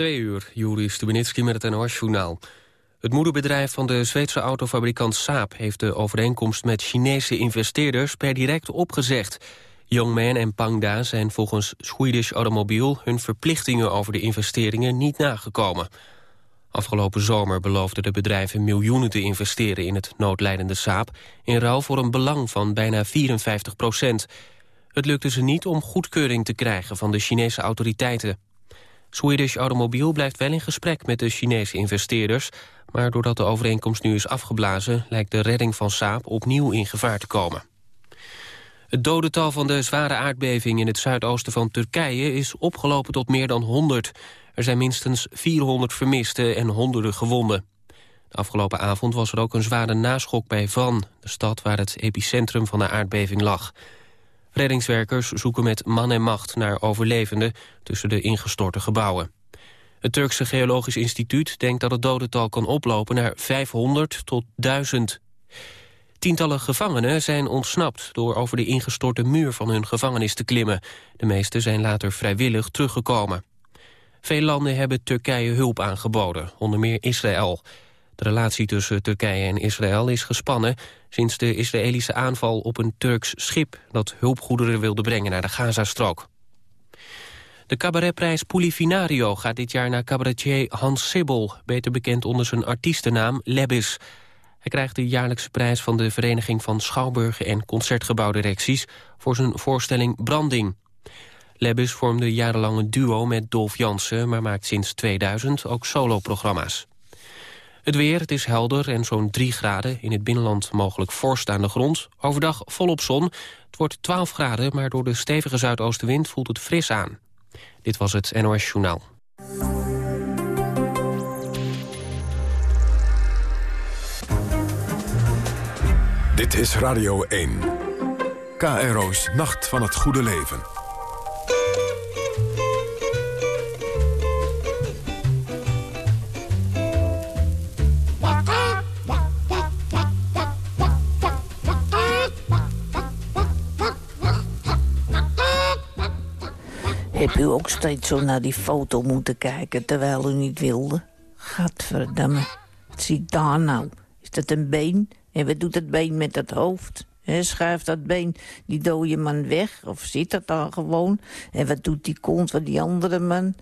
Twee uur, Juri Stubenitski met het NOS-journaal. Het moederbedrijf van de Zweedse autofabrikant Saab... heeft de overeenkomst met Chinese investeerders per direct opgezegd. Youngman en Pangda zijn volgens Swedish Automobile... hun verplichtingen over de investeringen niet nagekomen. Afgelopen zomer beloofden de bedrijven miljoenen te investeren... in het noodlijdende Saab... in ruil voor een belang van bijna 54 procent. Het lukte ze niet om goedkeuring te krijgen van de Chinese autoriteiten. Swedish Automobile blijft wel in gesprek met de Chinese investeerders... maar doordat de overeenkomst nu is afgeblazen... lijkt de redding van Saab opnieuw in gevaar te komen. Het dodental van de zware aardbeving in het zuidoosten van Turkije... is opgelopen tot meer dan 100. Er zijn minstens 400 vermisten en honderden gewonden. De afgelopen avond was er ook een zware naschok bij Van... de stad waar het epicentrum van de aardbeving lag... Reddingswerkers zoeken met man en macht naar overlevenden tussen de ingestorte gebouwen. Het Turkse Geologisch Instituut denkt dat het dodental kan oplopen naar 500 tot 1000. Tientallen gevangenen zijn ontsnapt door over de ingestorte muur van hun gevangenis te klimmen. De meeste zijn later vrijwillig teruggekomen. Veel landen hebben Turkije hulp aangeboden, onder meer Israël. De relatie tussen Turkije en Israël is gespannen... sinds de Israëlische aanval op een Turks schip... dat hulpgoederen wilde brengen naar de Gazastrook. De cabaretprijs Polifinario gaat dit jaar naar cabaretier Hans Sibbel... beter bekend onder zijn artiestennaam Lebis. Hij krijgt de jaarlijkse prijs van de Vereniging van Schouwburgen... en Concertgebouwdirecties voor zijn voorstelling Branding. Lebis vormde jarenlang een duo met Dolf Jansen... maar maakt sinds 2000 ook soloprogramma's. Het weer, het is helder en zo'n 3 graden. In het binnenland mogelijk vorst aan de grond. Overdag volop zon. Het wordt 12 graden, maar door de stevige zuidoostenwind voelt het fris aan. Dit was het NOS Journaal. Dit is Radio 1. KRO's Nacht van het Goede Leven. Heb u ook steeds zo naar die foto moeten kijken terwijl u niet wilde? Gadverdamme. Wat ziet daar nou? Is dat een been? En wat doet het been met het hoofd? He, schuift dat been die dode man weg? Of zit dat dan gewoon? En wat doet die kont van die andere man?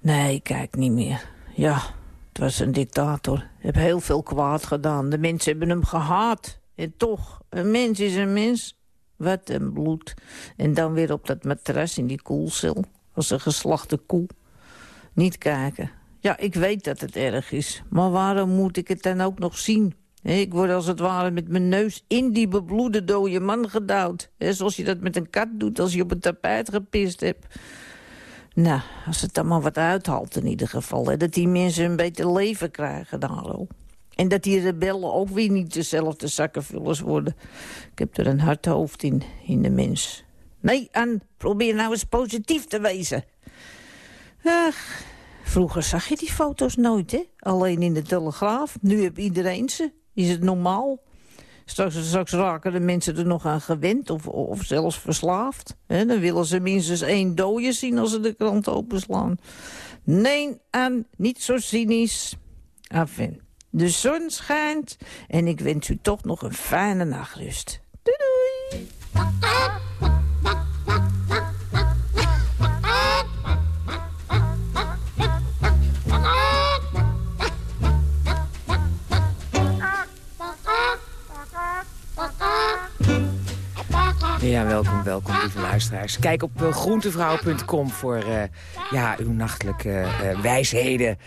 Nee, kijk niet meer. Ja, het was een dictator. Heb heel veel kwaad gedaan. De mensen hebben hem gehaat. En toch, een mens is een mens. Wat een bloed. En dan weer op dat matras in die koelcel. Als een geslachte koe. Niet kijken. Ja, ik weet dat het erg is. Maar waarom moet ik het dan ook nog zien? Ik word als het ware met mijn neus in die bebloede dode man gedouwd. Zoals je dat met een kat doet als je op een tapijt gepist hebt. Nou, als het dan maar wat uithaalt in ieder geval. Dat die mensen een beter leven krijgen dan al. En dat die rebellen ook weer niet dezelfde zakkenvullers worden. Ik heb er een hard hoofd in, in de mens. Nee, Anne, probeer nou eens positief te wezen. Ach, vroeger zag je die foto's nooit, hè? Alleen in de Telegraaf. Nu heb iedereen ze. Is het normaal? Straks, straks raken de mensen er nog aan gewend of, of zelfs verslaafd. Dan willen ze minstens één dode zien als ze de krant openslaan. Nee, Anne, niet zo cynisch. Enfin. De zon schijnt en ik wens u toch nog een fijne nachtrust. Doei! Ja, welkom, welkom, lieve luisteraars. Kijk op uh, groentevrouw.com voor uh, ja, uw nachtelijke uh, wijsheden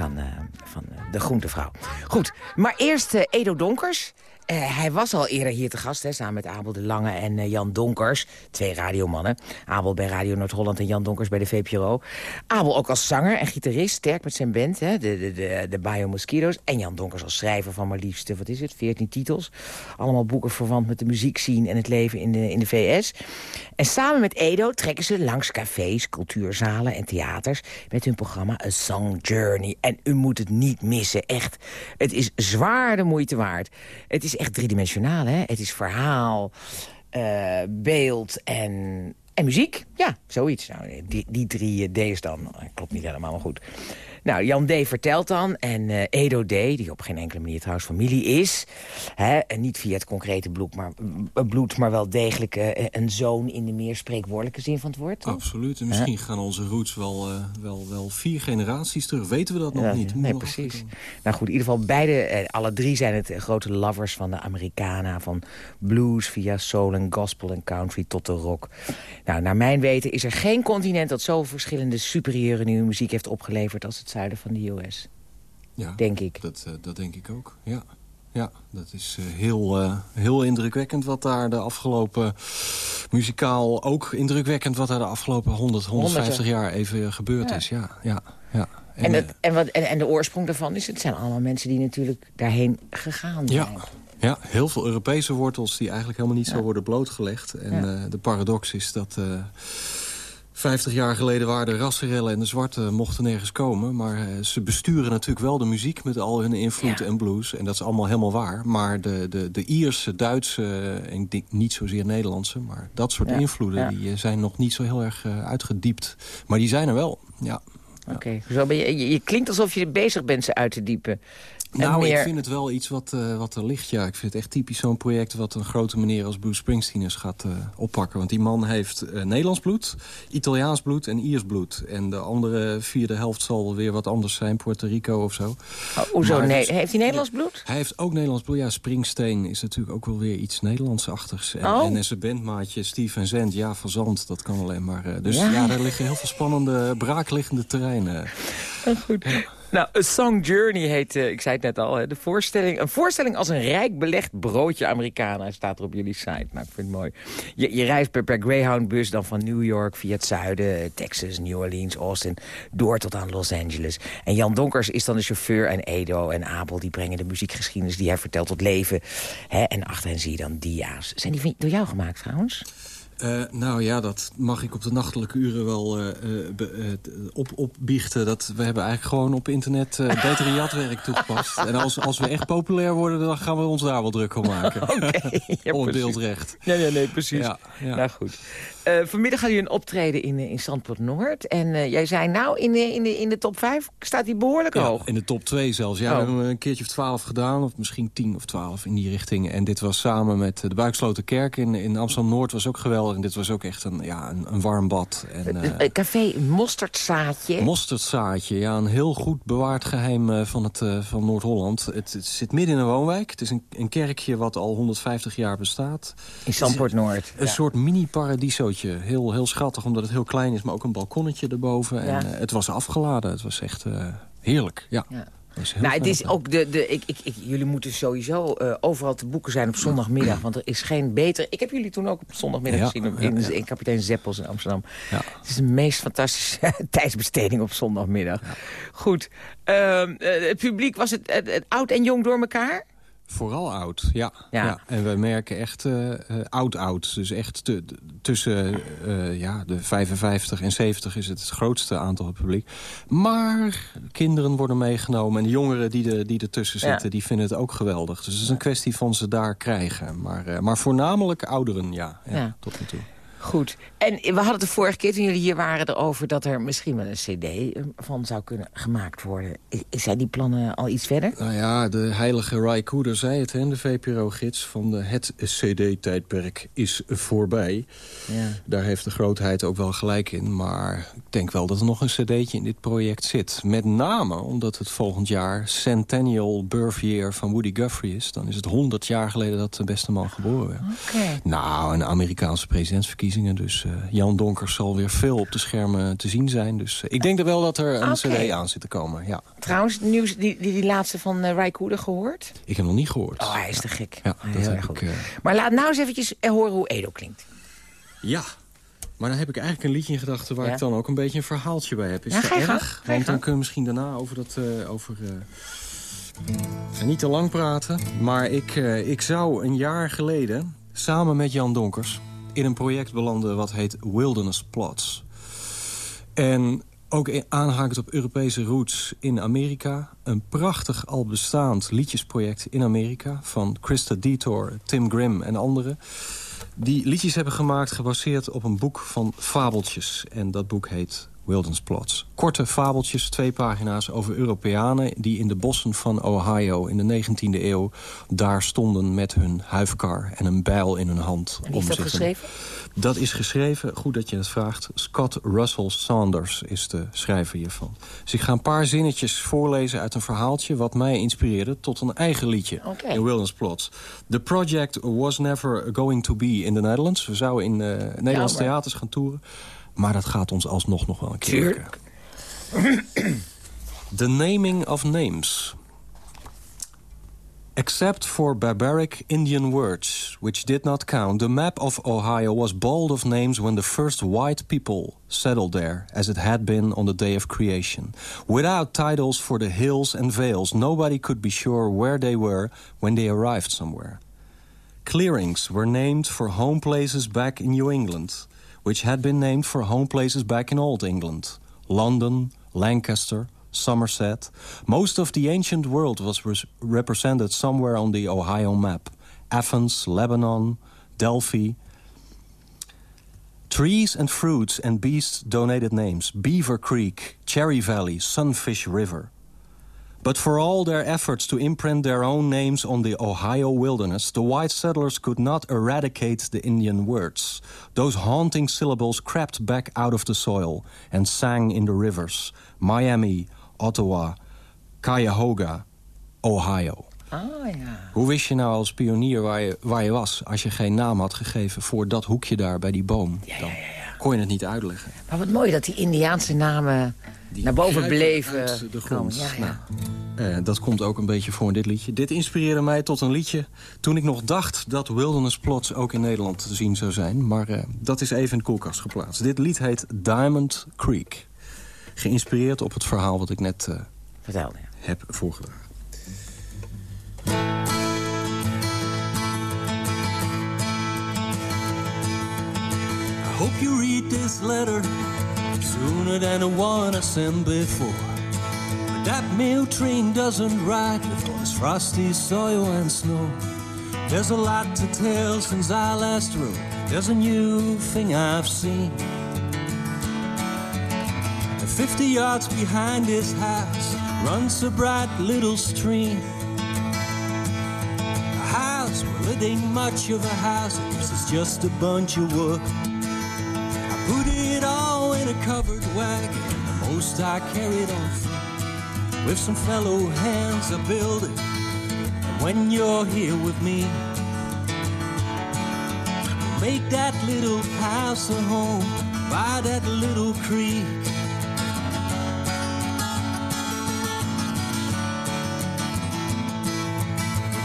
van, van de groentevrouw. Goed, maar eerst Edo Donkers. Uh, hij was al eerder hier te gast, hè, samen met Abel de Lange en uh, Jan Donkers. Twee radiomannen. Abel bij Radio Noord-Holland en Jan Donkers bij de VPRO. Abel ook als zanger en gitarist, sterk met zijn band, hè, de, de, de, de Bio Mosquitoes. En Jan Donkers als schrijver van maar liefst, wat is het, 14 titels. Allemaal boeken verwant met de muziekscene en het leven in de, in de VS. En samen met Edo trekken ze langs cafés, cultuurzalen en theaters... met hun programma A Song Journey. En u moet het niet missen, echt. Het is zwaar de moeite waard. Het is echt driedimensionaal, hè? Het is verhaal, uh, beeld en, En muziek, ja, zoiets. Nou, die, die drie D's dan, klopt niet helemaal, maar goed. Nou, Jan D. vertelt dan, en uh, Edo D., die op geen enkele manier trouwens familie is... Hè, en niet via het concrete bloed, maar, bloed, maar wel degelijk uh, een zoon... in de meer spreekwoordelijke zin van het woord. Absoluut, en misschien gaan onze roots wel, uh, wel, wel vier generaties terug. Weten we dat nog ja, niet? Nee, precies. Nou goed, in ieder geval beide, alle drie zijn het grote lovers van de Americana... van blues via soul en gospel en country tot de rock. Nou, naar mijn weten is er geen continent dat zo verschillende superieure nieuwe muziek heeft opgeleverd... als het zuiden van de US. Ja, denk ik. Dat, uh, dat denk ik ook, ja. Ja, dat is uh, heel, uh, heel indrukwekkend wat daar de afgelopen... muzikaal ook indrukwekkend wat daar de afgelopen 100, 150 jaar even gebeurd ja. is. Ja, ja, ja. En, en, het, en, wat, en, en, de oorsprong daarvan is, het zijn allemaal mensen die natuurlijk daarheen gegaan zijn. Ja. Ja, heel veel Europese wortels die eigenlijk helemaal niet ja. zo worden blootgelegd. En ja. de paradox is dat... 50 jaar geleden waren de rassenrellen en de zwarte mochten nergens komen. Maar uh, ze besturen natuurlijk wel de muziek met al hun invloed ja. en blues. En dat is allemaal helemaal waar. Maar de, de, de Ierse, Duitse en ik denk niet zozeer Nederlandse... maar dat soort ja. invloeden die zijn nog niet zo heel erg uh, uitgediept. Maar die zijn er wel, ja. Oké, okay. je, je klinkt alsof je bezig bent ze uit te diepen. Nou, meer... ik vind het wel iets wat, uh, wat er ligt. Ja, ik vind het echt typisch zo'n project... wat een grote meneer als Bruce Springsteen eens gaat uh, oppakken. Want die man heeft uh, Nederlands bloed, Italiaans bloed en Iers bloed. En de andere vierde helft zal weer wat anders zijn. Puerto Rico of zo. Oh, hoezo? Nee, heeft hij Nederlands bloed? Hij heeft ook Nederlands bloed. Ja, Springsteen is natuurlijk ook wel weer iets Nederlandsachtigs. En, oh. en zijn bandmaatje Steven Zend, ja, van Zand, dat kan alleen maar. dus ja. ja, daar liggen heel veel spannende, braakliggende terreinen. Oh, goed. Ja. Nou, A Song Journey heet, uh, ik zei het net al, de voorstelling. Een voorstelling als een rijk belegd broodje Americana staat er op jullie site. Nou, ik vind het mooi. Je, je reist per, Greyhound-bus dan van New York via het zuiden, Texas, New Orleans, Austin, door tot aan Los Angeles. En Jan Donkers is dan de chauffeur en Edo en Abel, die brengen de muziekgeschiedenis die hij vertelt tot leven. En achter hen zie je dan dia's. Zijn die door jou gemaakt trouwens? Uh, nou ja, dat mag ik op de nachtelijke uren wel uh, uh, op, opbiechten. Dat we hebben eigenlijk gewoon op internet betere jatwerk toegepast. en als, als we echt populair worden, dan gaan we ons daar wel druk om maken. Oké, okay, ja, Om beeldrecht. Nee, nee, nee, precies. Ja, ja. Nou goed. Uh, vanmiddag hadden jullie een optreden in, in Zandpoort Noord. En uh, jij zei, nou, in de, in, de, in de top 5 staat hij behoorlijk ja, hoog. in de top 2 zelfs. Ja, Oh. we hebben een keertje of 12 gedaan. Of misschien 10 of 12 in die richting. En dit was samen met de Buiksloterkerk in, in Amsterdam-Noord. was ook geweldig. En dit was ook echt een, ja, een, een warm bad. En, uh, Café Mosterdzaadje. Mosterdzaadje, ja, een heel goed bewaard geheim van, het, van Noord-Holland. Het, het zit midden in een woonwijk. Het is een, een kerkje wat al 150 jaar bestaat. In Zandpoort Noord. Een ja. soort mini-paradisootje. Heel, heel schattig, omdat het heel klein is, maar ook een balkonnetje erboven. En uh, het was afgeladen. Het was echt uh, heerlijk, ja. Ja. Nou, het is ook de, de, ik, ik, ik, jullie moeten sowieso eh, overal te boeken zijn op zondagmiddag. Want er is geen beter... Ik heb jullie toen ook op zondagmiddag Ja, gezien in, in, Kapitein Zeppels in Amsterdam. Ja. Het is de meest fantastische tijdsbesteding op zondagmiddag. Goed. Ehm, eh, het publiek, was het, het- het oud en jong door elkaar? Vooral oud, ja. Ja. ja. En we merken echt eh, eh, oud-oud. Dus echt te- tussen eh, ja, de 55 en 70 is het het grootste aantal publiek. Maar kinderen worden meegenomen. En de jongeren die, er- die ertussen Ja. zitten, die vinden het ook geweldig. Dus het is een kwestie van ze daar krijgen. Maar, eh, maar voornamelijk ouderen, ja. ja, Ja. Tot nu toe. Goed. En we hadden het de vorige keer toen jullie hier waren erover... dat er misschien wel een cd eh, van zou kunnen gemaakt worden. Zijn die plannen al iets verder? Nou ja, de heilige Ray Cooder zei het, hè, de VPRO-gids... van de, het CD-tijdperk is voorbij. Ja. Daar heeft de grootheid ook wel gelijk in. Maar ik denk wel dat er nog een cd'tje in dit project zit. Met name omdat het volgend jaar Centennial Birth Year van Woody Guthrie is. Dan is het 100 jaar geleden dat de beste man geboren werd. Oké. Nou, en de Amerikaanse Dus eh, Jan Donkers zal weer veel op de schermen te zien zijn. Dus eh, ik denk er wel dat er een cd aan zit te komen, ja. Trouwens, nieuws, die, die, die laatste van uh, Ray Cooder gehoord? Ik heb hem nog niet gehoord. Oh, hij is te gek. Ja, Heel dat erg heb goed. ik... eh, Maar laat nou eens eventjes eh, horen hoe Edo klinkt. Ja, maar dan heb ik eigenlijk een liedje in gedachten... waar Ja. ik dan ook een beetje een verhaaltje bij heb. Is Ja, dat ga je gang, erg? ga je Want dan kunnen we misschien daarna over dat... eh, over, eh, niet te lang praten, maar ik, eh, ik zou een jaar geleden... samen met Jan Donkers in een project belanden wat heet Wilderness Plots. En ook aanhakend op Europese roots in Amerika. Een prachtig al bestaand liedjesproject in Amerika... van Krista Detour, Tim Grimm en anderen. die liedjes hebben gemaakt gebaseerd op een boek van fabeltjes. En dat boek heet Wilderness Plots. Korte fabeltjes, twee pagina's over Europeanen... die in de bossen van Ohio in de 19e eeuw daar stonden met hun huifkar... en een bijl in hun hand. En wie is dat geschreven? Dat is geschreven, goed dat je het vraagt... Scott Russell Saunders is de schrijver hiervan. Dus ik ga een paar zinnetjes voorlezen uit een verhaaltje... wat mij inspireerde tot een eigen liedje okay. in Wilderness Plots. The project was never going to be in the Netherlands. We zouden in uh, ja, theaters gaan toeren... Maar dat gaat ons alsnog nog wel een keer. The naming of names. Except for barbaric Indian words, which did not count, the map of Ohio was bold of names when the first white people settled there, as it had been on the day of creation. Without titles for the hills and vales, nobody could be sure where they were when they arrived somewhere. Clearings were named for home places back in New England which had been named for home places back in Old England. London, Lancaster, Somerset. Most of the ancient world was represented somewhere on the Ohio map. Athens, Lebanon, Delphi. Trees and fruits and beasts donated names. Beaver Creek, Cherry Valley, Sunfish River. But for all their efforts to imprint their own names on the Ohio wilderness, the white settlers could not eradicate the Indian words. Those haunting syllables crept back out of the soil and sang in the rivers. Miami, Ottawa, Cuyahoga, Ohio. Oh, ja. Hoe wist je nou als pionier waar je, waar je was... als je geen naam had gegeven voor dat hoekje daar bij die boom? Ja, ja, ja, ja. kon je het niet uitleggen. Maar wat mooi dat die Indiaanse namen Die naar boven bleven uit de komen. grond. Ja, ja. Nou, eh, dat komt ook een beetje voor in dit liedje. Dit inspireerde mij tot een liedje toen ik nog dacht... dat Wilderness Plots ook in Nederland te zien zou zijn. Maar eh, dat is even in de koelkast geplaatst. Dit lied heet Diamond Creek. Geïnspireerd op het verhaal wat ik net eh, Vertel, ja. heb voorgedragen. I hope you read this letter sooner than the one I sent before. But that mail train doesn't ride with all this frosty soil and snow. There's a lot to tell since I last wrote. There's a new thing I've seen. 50 yards behind this house runs a bright little stream. A house, well, it ain't much of a house. It's just a bunch of wood. Put it all in a covered wagon, the most I carried foot. With some fellow hands, I build it. And when you're here with me, make that little house a home by that little creek.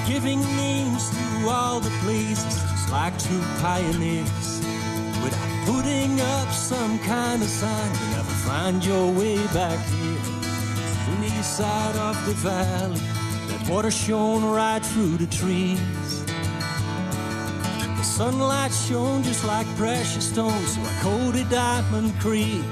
Giving names to all the places, just like true pioneers. Without putting up some kind of sign, you'll never find your way back here. From the east side of the valley, that water shone right through the trees. The sunlight shone just like precious stones, I called it Diamond Creek.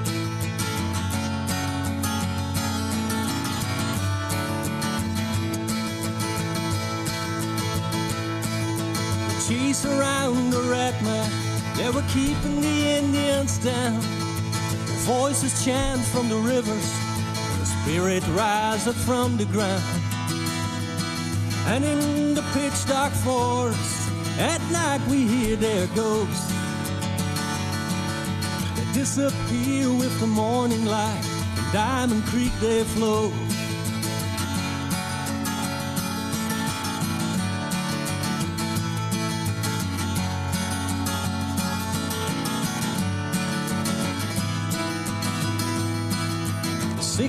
chase around the red man. They were keeping the Indians down. The voices chant from the rivers. The spirit rise up from the ground. And in the pitch dark forest, at night we hear their ghosts. They disappear with the morning light. In Diamond Creek they flow.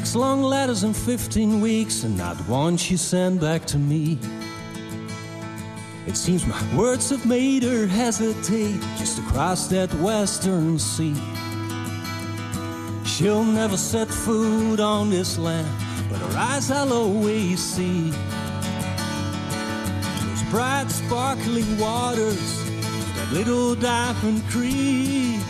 Six long letters in 15 weeks, and not one she sent back to me. It seems my words have made her hesitate just to cross that western sea. She'll never set foot on this land, but her eyes I'll always see. Those bright, sparkling waters, that little diamond creek.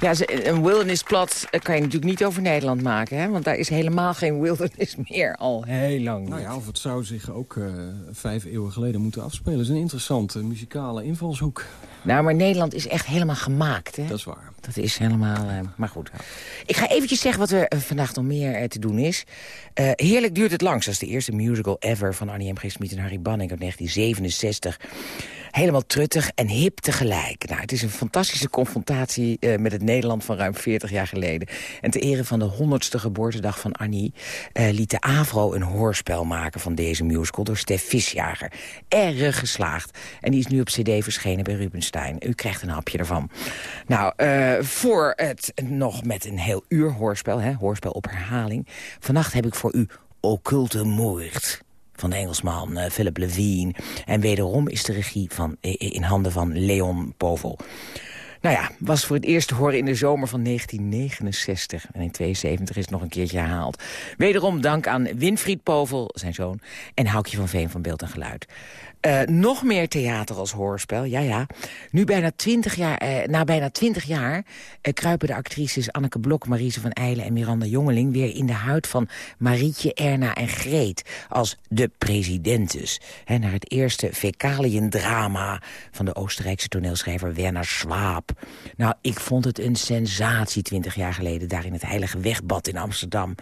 Ja, een wilderness-plat kan je natuurlijk niet over Nederland maken. Hè? Want daar is helemaal geen wilderness meer al heel lang. Nou ja, of het zou zich ook uh, vijf eeuwen geleden moeten afspelen. Dat is een interessante muzikale invalshoek. Nou, maar Nederland is echt helemaal gemaakt. Hè? Dat is waar. Dat is helemaal... Uh, maar goed. Ik ga eventjes zeggen wat er uh, vandaag nog meer te doen is. heerlijk duurt het langs. als de eerste musical ever van Annie M. G. Smit en Harry Banning uit 1967 helemaal truttig en hip tegelijk. Nou, het is een fantastische confrontatie uh, met het Nederland van ruim 40 jaar geleden. En ter ere van de 100ste geboortedag van Annie... Uh, liet de AVRO een hoorspel maken van deze musical door Stef Visjager. Erg geslaagd. En die is nu op cd verschenen bij Rubenstein. U krijgt een hapje ervan. Nou, uh, voor het nog met een heel uur hoorspel, hè, hoorspel op herhaling... vannacht heb ik voor u Occulte Moord van de Engelsman uh, Philip Levine. En wederom is de regie van, in handen van Leon Povel. Nou ja, was voor het eerst te horen in de zomer van 1969. En in 72 is het nog een keertje herhaald. Wederom dank aan Winfried Povel, zijn zoon... en Houkje van Veen van Beeld en Geluid. Uh, nog meer theater als hoorspel, ja ja. Nu bijna 20 jaar, uh, na bijna twintig jaar uh, kruipen de actrices Anneke Blok, Marise van Eijlen en Miranda Jongeling... weer in de huid van Marietje, Erna en Greet als de presidentes. He, naar het eerste fecaliën-drama van de Oostenrijkse toneelschrijver Werner Schwab. Nou, ik vond het een sensatie 20 jaar geleden... daar in het Heilige Wegbad in Amsterdam.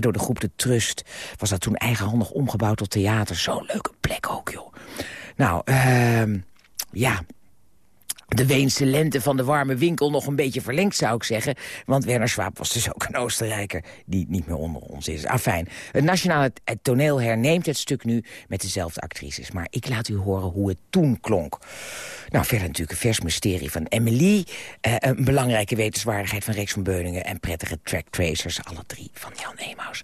Door de groep De Trust was dat toen eigenhandig omgebouwd tot theater. Zo'n leuke plek ook, joh. Nou, uh, ja, de Weense lente van de warme winkel nog een beetje verlengd, zou ik zeggen. Want Werner Schwab was dus ook een Oostenrijker die niet meer onder ons is. Afijn, het Nationale Toneel herneemt het stuk nu met dezelfde actrices. Maar ik laat u horen hoe het toen klonk. Nou, verder natuurlijk een vers mysterie van Emily. Uh, een belangrijke wetenswaardigheid van Rex van Beuningen... en prettige track tracers, alle drie van Jan Emaus.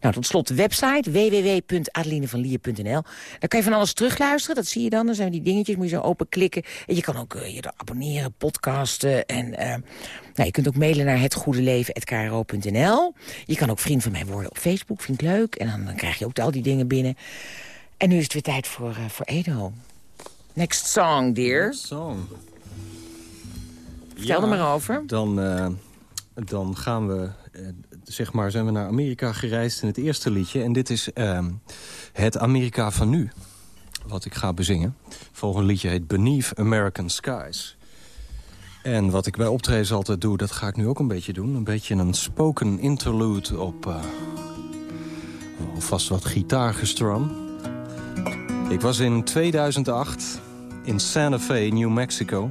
Nou, tot slot de website www.adelinevanlier.nl. Daar kan je van alles terugluisteren, dat zie je dan. Dan zijn die dingetjes, moet je zo openklikken. En je kan ook uh, je abonneren, podcasten. En uh, nou, je kunt ook mailen naar hetgoedeleven.kro.nl. Je kan ook vriend van mij worden op Facebook, vind ik leuk. En dan, dan krijg je ook al die dingen binnen. En nu is het weer tijd voor, voor Edo. Next song, dear. Next song. Vertel ja, er maar over. Dan, uh, dan gaan we, uh, zeg maar, zijn we naar Amerika gereisd in het eerste liedje. En dit is uh, het Amerika van nu, wat ik ga bezingen. Het volgende liedje heet Beneath American Skies. En wat ik bij optredens altijd doe, dat ga ik nu ook een beetje doen. Een beetje een spoken interlude op uh, vast wat gitaargestrum. Ik was in 2008 in Santa Fe, New Mexico.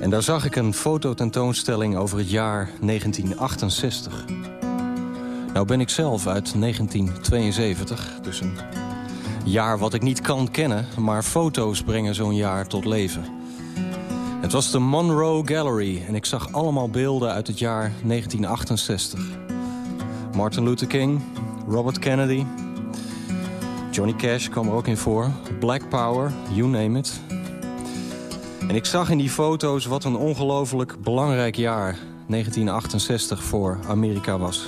En daar zag ik een fototentoonstelling over het jaar 1968. Nou ben ik zelf uit 1972, dus een jaar wat ik niet kan kennen... maar foto's brengen zo'n jaar tot leven. Het was de Monroe Gallery en ik zag allemaal beelden uit het jaar 1968. Martin Luther King, Robert Kennedy, Johnny Cash kwam er ook in voor. Black Power, you name it. En ik zag in die foto's wat een ongelooflijk belangrijk jaar 1968 voor Amerika was.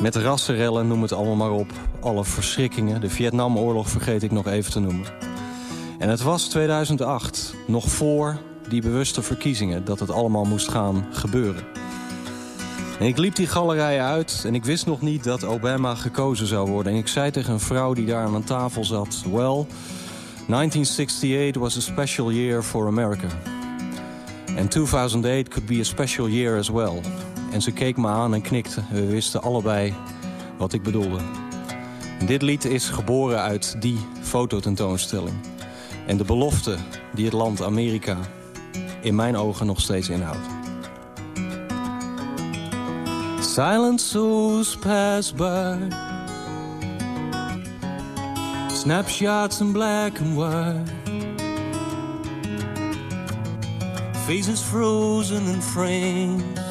Met rassenrellen, noem het allemaal maar op. Alle verschrikkingen. De Vietnamoorlog vergeet ik nog even te noemen. En het was 2008, nog voor die bewuste verkiezingen... dat het allemaal moest gaan gebeuren. En ik liep die galerij uit en ik wist nog niet dat Obama gekozen zou worden. En ik zei tegen een vrouw die daar aan een tafel zat... Well, 1968 was a special year for America. And 2008 could be a special year as well. En ze keek me aan en knikte. We wisten allebei wat ik bedoelde. Dit lied is geboren uit die fototentoonstelling. En de belofte die het land Amerika in mijn ogen nog steeds inhoudt. Silent souls pass by Snapshots in black and white Faces frozen in frames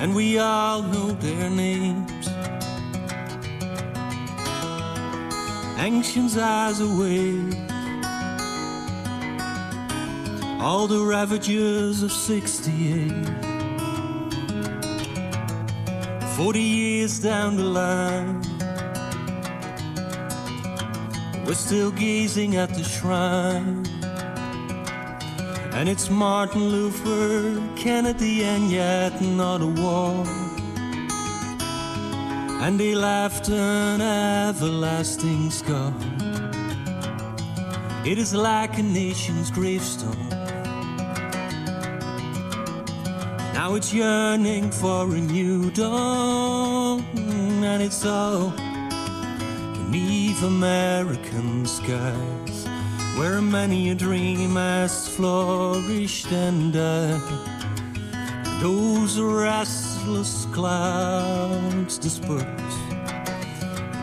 And we all know their names. Anxious eyes away All the ravages of 68 Forty years down the line. We're still gazing at the shrine. And it's Martin Luther, Kennedy, and yet not a war. And he left an everlasting scar. It is like a nation's gravestone. Now it's yearning for a new dawn, and it's all beneath American skies, where many a dream has flourished and died. Those restless clouds disperse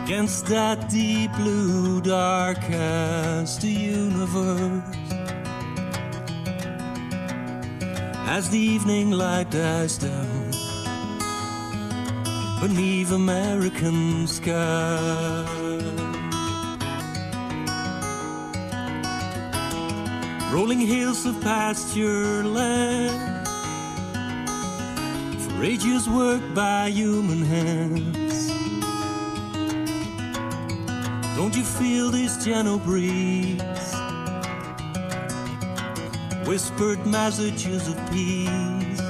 against that deep blue dark as the universe. As the evening light dies down beneath American sky. Rolling hills of pasture land for ages worked by human hands. Don't you feel this gentle breeze? Whispered messages of peace.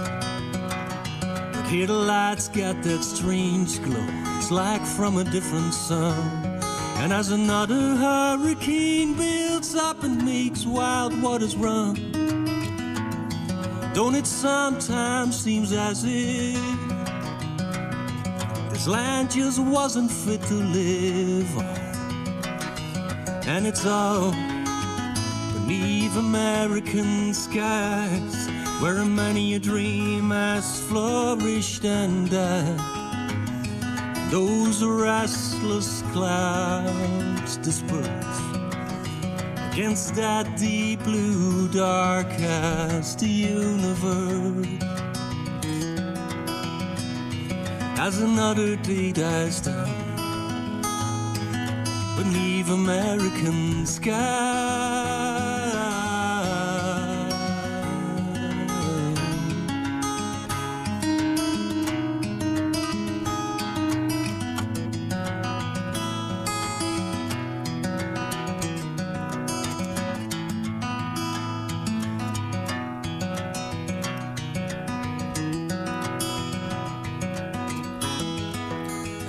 But here the lights got that strange glow. It's like from a different sun. And as another hurricane builds up and makes wild waters run, don't it sometimes seems as if this land just wasn't fit to live on? And it's all beneath American skies, where many a dream has flourished and died. Those restless clouds disperse against that deep blue dark as the universe. As another day dies down beneath American sky.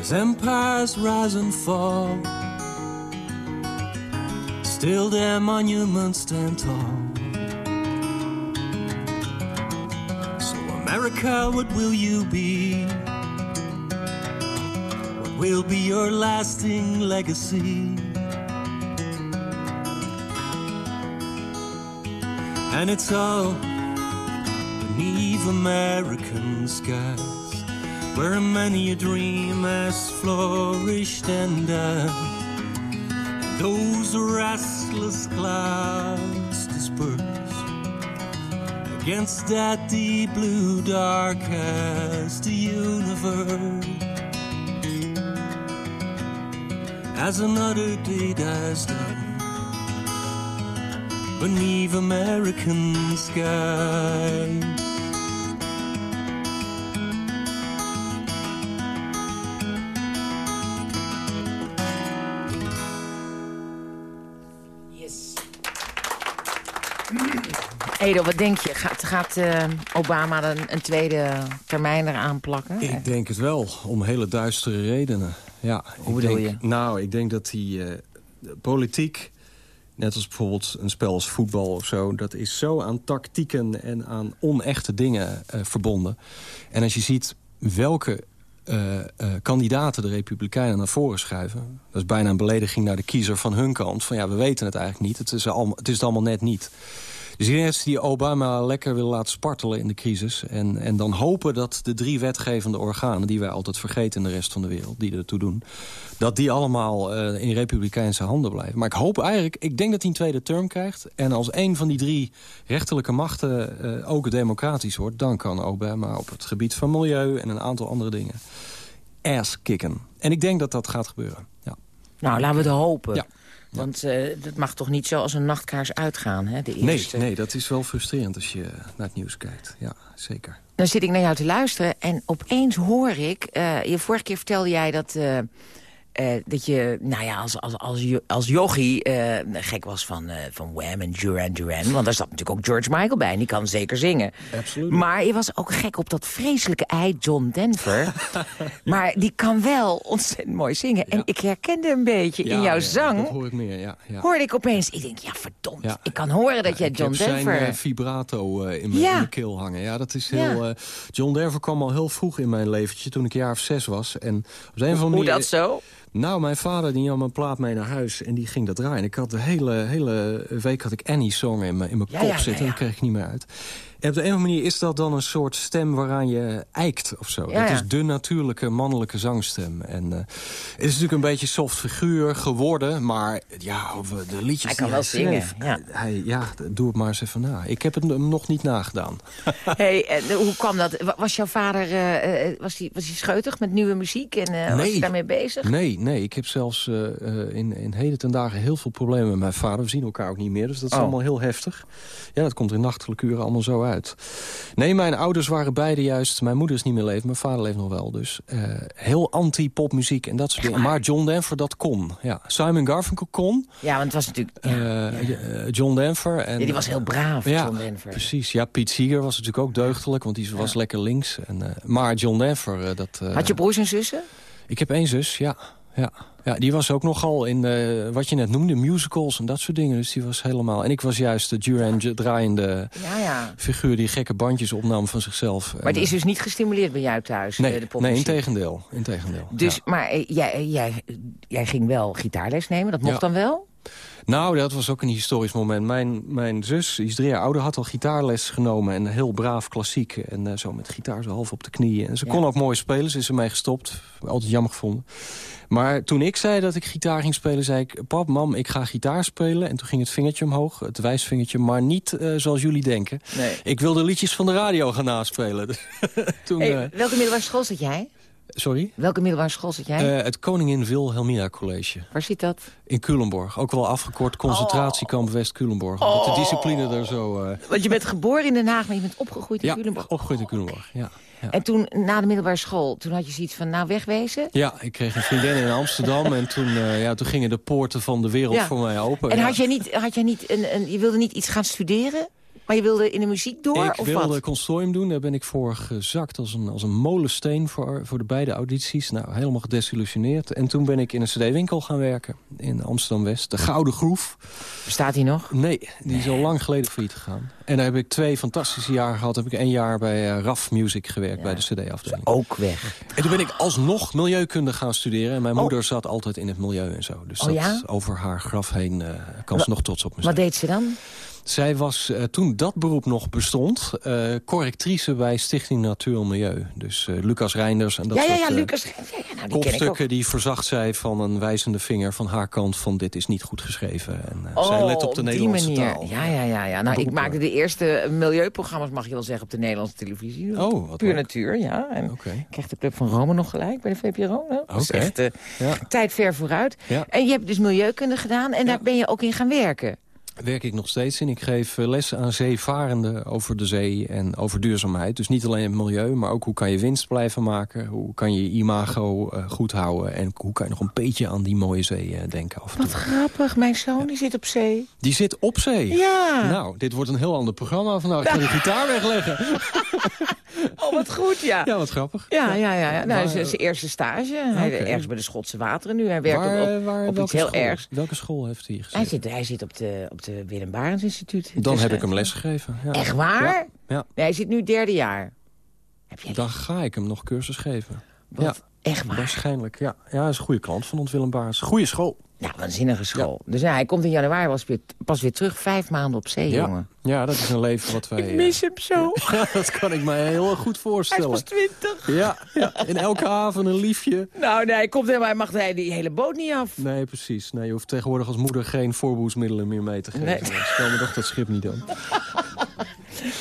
As empires rise and fall, still their monuments stand tall. So, America, what will you be? What will be your lasting legacy? And it's all beneath American skies where many a dream has flourished and died. Those restless clouds disperse against that deep blue dark as the universe. As another day dies down beneath American skies. Edo, wat denk je? Gaat, gaat eh, Obama een, een tweede termijn eraan plakken? Ik denk het wel, om hele duistere redenen. Ja, Hoe ik bedoel denk, je? Nou, ik denk dat die eh, de politiek, net als bijvoorbeeld een spel als voetbal of zo... dat is zo aan tactieken en aan onechte dingen eh, verbonden. En als je ziet welke eh, eh, kandidaten de Republikeinen naar voren schuiven... dat is bijna een belediging naar de kiezer van hun kant. Van ja, we weten het eigenlijk niet, het is, allemaal, het is het allemaal net niet. Dus denk dat die Obama lekker wil laten spartelen in de crisis. En, en dan hopen dat de drie wetgevende organen... die wij altijd vergeten in de rest van de wereld, die ertoe doen... dat die allemaal eh, in republikeinse handen blijven. Maar ik hoop eigenlijk, ik denk dat hij een tweede term krijgt. En als een van die drie rechterlijke machten eh, ook democratisch wordt... dan kan Obama op het gebied van milieu en een aantal andere dingen... ass kicken. En ik denk dat dat gaat gebeuren, ja. Nou, laten we het hopen. Ja. Want eh, dat mag toch niet zo als een nachtkaars uitgaan, hè? De Nee, eerste. nee, dat is wel frustrerend als je naar het nieuws kijkt. Ja, zeker. Dan zit ik naar jou te luisteren en opeens hoor ik... eh, je vorige keer vertelde jij dat, eh, eh, dat je, nou ja, als, als, als, als jochie eh, gek was van, eh, van Wham en Duran Duran. Want daar zat natuurlijk ook George Michael bij. En die kan zeker zingen. Absoluut. Maar je was ook gek op dat vreselijke ei John Denver. maar die kan wel ontzettend mooi zingen. En ik herkende een beetje in jouw ja, zang. Dat hoor ik meer, ja. ja. Hoorde ik opeens, ik denk, ja verdomd, ik kan horen dat jij ik John zijn Denver... eh, vibrato in, mijn, keel hangen. Ja, dat is heel... John Denver kwam al heel vroeg in mijn leventje, toen ik een jaar of zes was. En op een of andere Hoe dat zo? Nou, mijn vader die nam een plaat mee naar huis en die ging dat draaien. Ik had de hele, hele week had ik Annie Song in mijn, in mijn Ja, kop ja, zitten. ja. Dat kreeg ik niet meer uit. En op de een of andere manier is dat dan een soort stem waaraan je eikt of zo. Ja, dat ja. is de natuurlijke mannelijke zangstem. En eh, het is natuurlijk een beetje soft figuur geworden. Maar ja, over de liedjes Hij die kan wel zingen, schreef, ja. Hij, ja, doe het maar eens even na. Ik heb het hem nog niet nagedaan. Hey, en hoe kwam dat? Wa- Was jouw vader eh, eh, was hij was hij scheutig met nieuwe muziek en eh, was hij daarmee bezig? Nee, nee, ik heb zelfs eh, eh, in, in heden ten dagen heel veel problemen met mijn vader. We zien elkaar ook niet meer, dus dat is Oh. allemaal heel heftig. Ja, dat komt in nachtelijke uren allemaal zo uit. Nee, mijn ouders waren beide juist... Mijn moeder is niet meer leven, mijn vader leeft nog wel. Dus eh, heel anti-popmuziek en dat soort dingen. Maar John Denver, dat kon. Ja. Simon Garfunkel kon. Ja, want het was natuurlijk... Ja, eh, eh, John Denver. En, Ja, die was heel braaf, ja, John Denver. precies. Ja, Pete Seeger was natuurlijk ook deugdelijk, want die was lekker links. En, maar John Denver, dat... Had je broers en zussen? ik heb één zus, ja. Ja. Ja, die was ook nogal in eh, wat je net noemde, musicals en dat soort dingen. Dus die was helemaal... En ik was juist de Duran draaiende Ja, ja. figuur die gekke bandjes opnam van zichzelf. Maar die is dus niet gestimuleerd bij jou thuis, Nee, eh, de nee in tegendeel. In tegendeel. Dus, ja. maar eh, jij, jij, jij ging wel gitaarles nemen, dat mocht dan wel? Nou, dat was ook een historisch moment. Mijn, mijn zus, die is drie jaar ouder, had al gitaarles genomen. En heel braaf klassiek. En eh, zo met gitaar zo half op de knieën. En ze Ja. kon ook mooi spelen. Ze is ermee gestopt. Altijd jammer gevonden. Maar toen ik zei dat ik gitaar ging spelen, zei ik... Pap, mam, ik ga gitaar spelen. En toen ging het vingertje omhoog, het wijsvingertje. Maar niet eh, zoals jullie denken. Nee. Ik wilde liedjes van de radio gaan naspelen. toen, Hey, eh, welke middelbare school zit jij? Sorry? Welke middelbare school zit jij? Eh, het Koningin Wilhelmina College Waar zit dat? in Culemborg. Ook wel afgekort concentratiekamp West-Culemborg. Omdat de discipline er zo... eh, Want je bent geboren in Den Haag, maar je bent opgegroeid in ja, Culemborg. opgegroeid in Culemborg, ja. Ja. En toen, na de middelbare school, toen had je zoiets van, nou, wegwezen? ja, ik kreeg een vriendin in Amsterdam en toen, eh, ja, toen gingen de poorten van de wereld Ja. voor mij open. En ja. had jij niet, had jij niet een, een, je wilde niet iets gaan studeren? Maar je wilde in de muziek door, ik of wilde wat? consortium doen, daar ben ik voor gezakt als een, als een molensteen voor, voor de beide audities. Nou, helemaal gedesillusioneerd. En toen ben ik in een cd-winkel gaan werken in Amsterdam-West. De Gouden Groef. Bestaat die nog? Nee, die is al lang geleden failliet gegaan. En daar heb ik twee fantastische jaren gehad. Heb ik één jaar bij eh, RAF Music gewerkt, bij de cd-afdeling. Ook weg. En toen ben ik alsnog milieukunde gaan studeren. En mijn moeder zat altijd in het milieu en zo. Dus Oh dat ja? over haar graf heen kan ze nog trots op me zijn. Wat deed ze dan? Zij was, eh, toen dat beroep nog bestond, eh, correctrice bij Stichting Natuur en Milieu. Dus eh, Lucas Reinders en dat ja, ja, soort ja, eh, Lucas. Ja, ja, nou, die kopstukken die verzacht zij van een wijzende vinger van haar kant van dit is niet goed geschreven. En eh, zij Oh, let op de die Nederlandse manier. taal. Ja, ja, ja. ja. Nou, ik maakte de eerste milieuprogramma's, mag je wel zeggen, op de Nederlandse televisie. Oh, wat Puur leuk. natuur, ja. En ik kreeg de Club van Rome nog gelijk bij de VPRO. Nou, dat is echt Ja. tijd ver vooruit. Ja. En je hebt dus milieukunde gedaan en daar ben je ook in gaan werken. Werk ik nog steeds in. Ik geef eh, lessen aan zeevarenden over de zee en over duurzaamheid. Dus niet alleen het milieu, maar ook hoe kan je winst blijven maken. Hoe kan je je imago eh, goed houden. En hoe kan je nog een beetje aan die mooie zee eh, denken af Wat grappig, mijn zoon die zit op zee. Die zit op zee. Ja. Nou, dit wordt een heel ander programma vandaag. Ik ga de gitaar wegleggen. Oh, wat goed, ja. Ja, wat grappig. Ja, ja, ja. ja. Nou, zijn zijn eerste stage. Hij, ergens bij de Schotse Wateren nu. Hij werkt Waar, op, op, iets heel school? ergs. Welke school heeft hij Hij gezeten? zit, hij zit op de, op de Willem Barens Instituut. Dan Dus, heb ik eh, hem lesgegeven. Ja. Echt waar? Ja, ja. Nee, hij zit nu derde jaar. Heb jij Dan ga ik hem nog cursus geven. Wat? Echt waar? waarschijnlijk. Ja, ja hij is een goede klant van ons Willem Baars. Goede school. Nou, waanzinnige school. Dus ja, hij komt in januari pas weer, pas weer terug. Vijf maanden op zee, Ja. jongen. ja, dat is een leven wat wij... Ik mis hem zo. eh, ja, dat kan ik me heel goed Hij is voorstellen. pas twintig. Ja, ja, in elke haven een liefje. Nou, nee, hij, komt helemaal, hij mag de, die hele boot niet af. Nee, precies. Nee, je hoeft tegenwoordig als moeder geen voorboedsmiddelen meer mee te geven. Nee. Stel toch dat schip niet aan.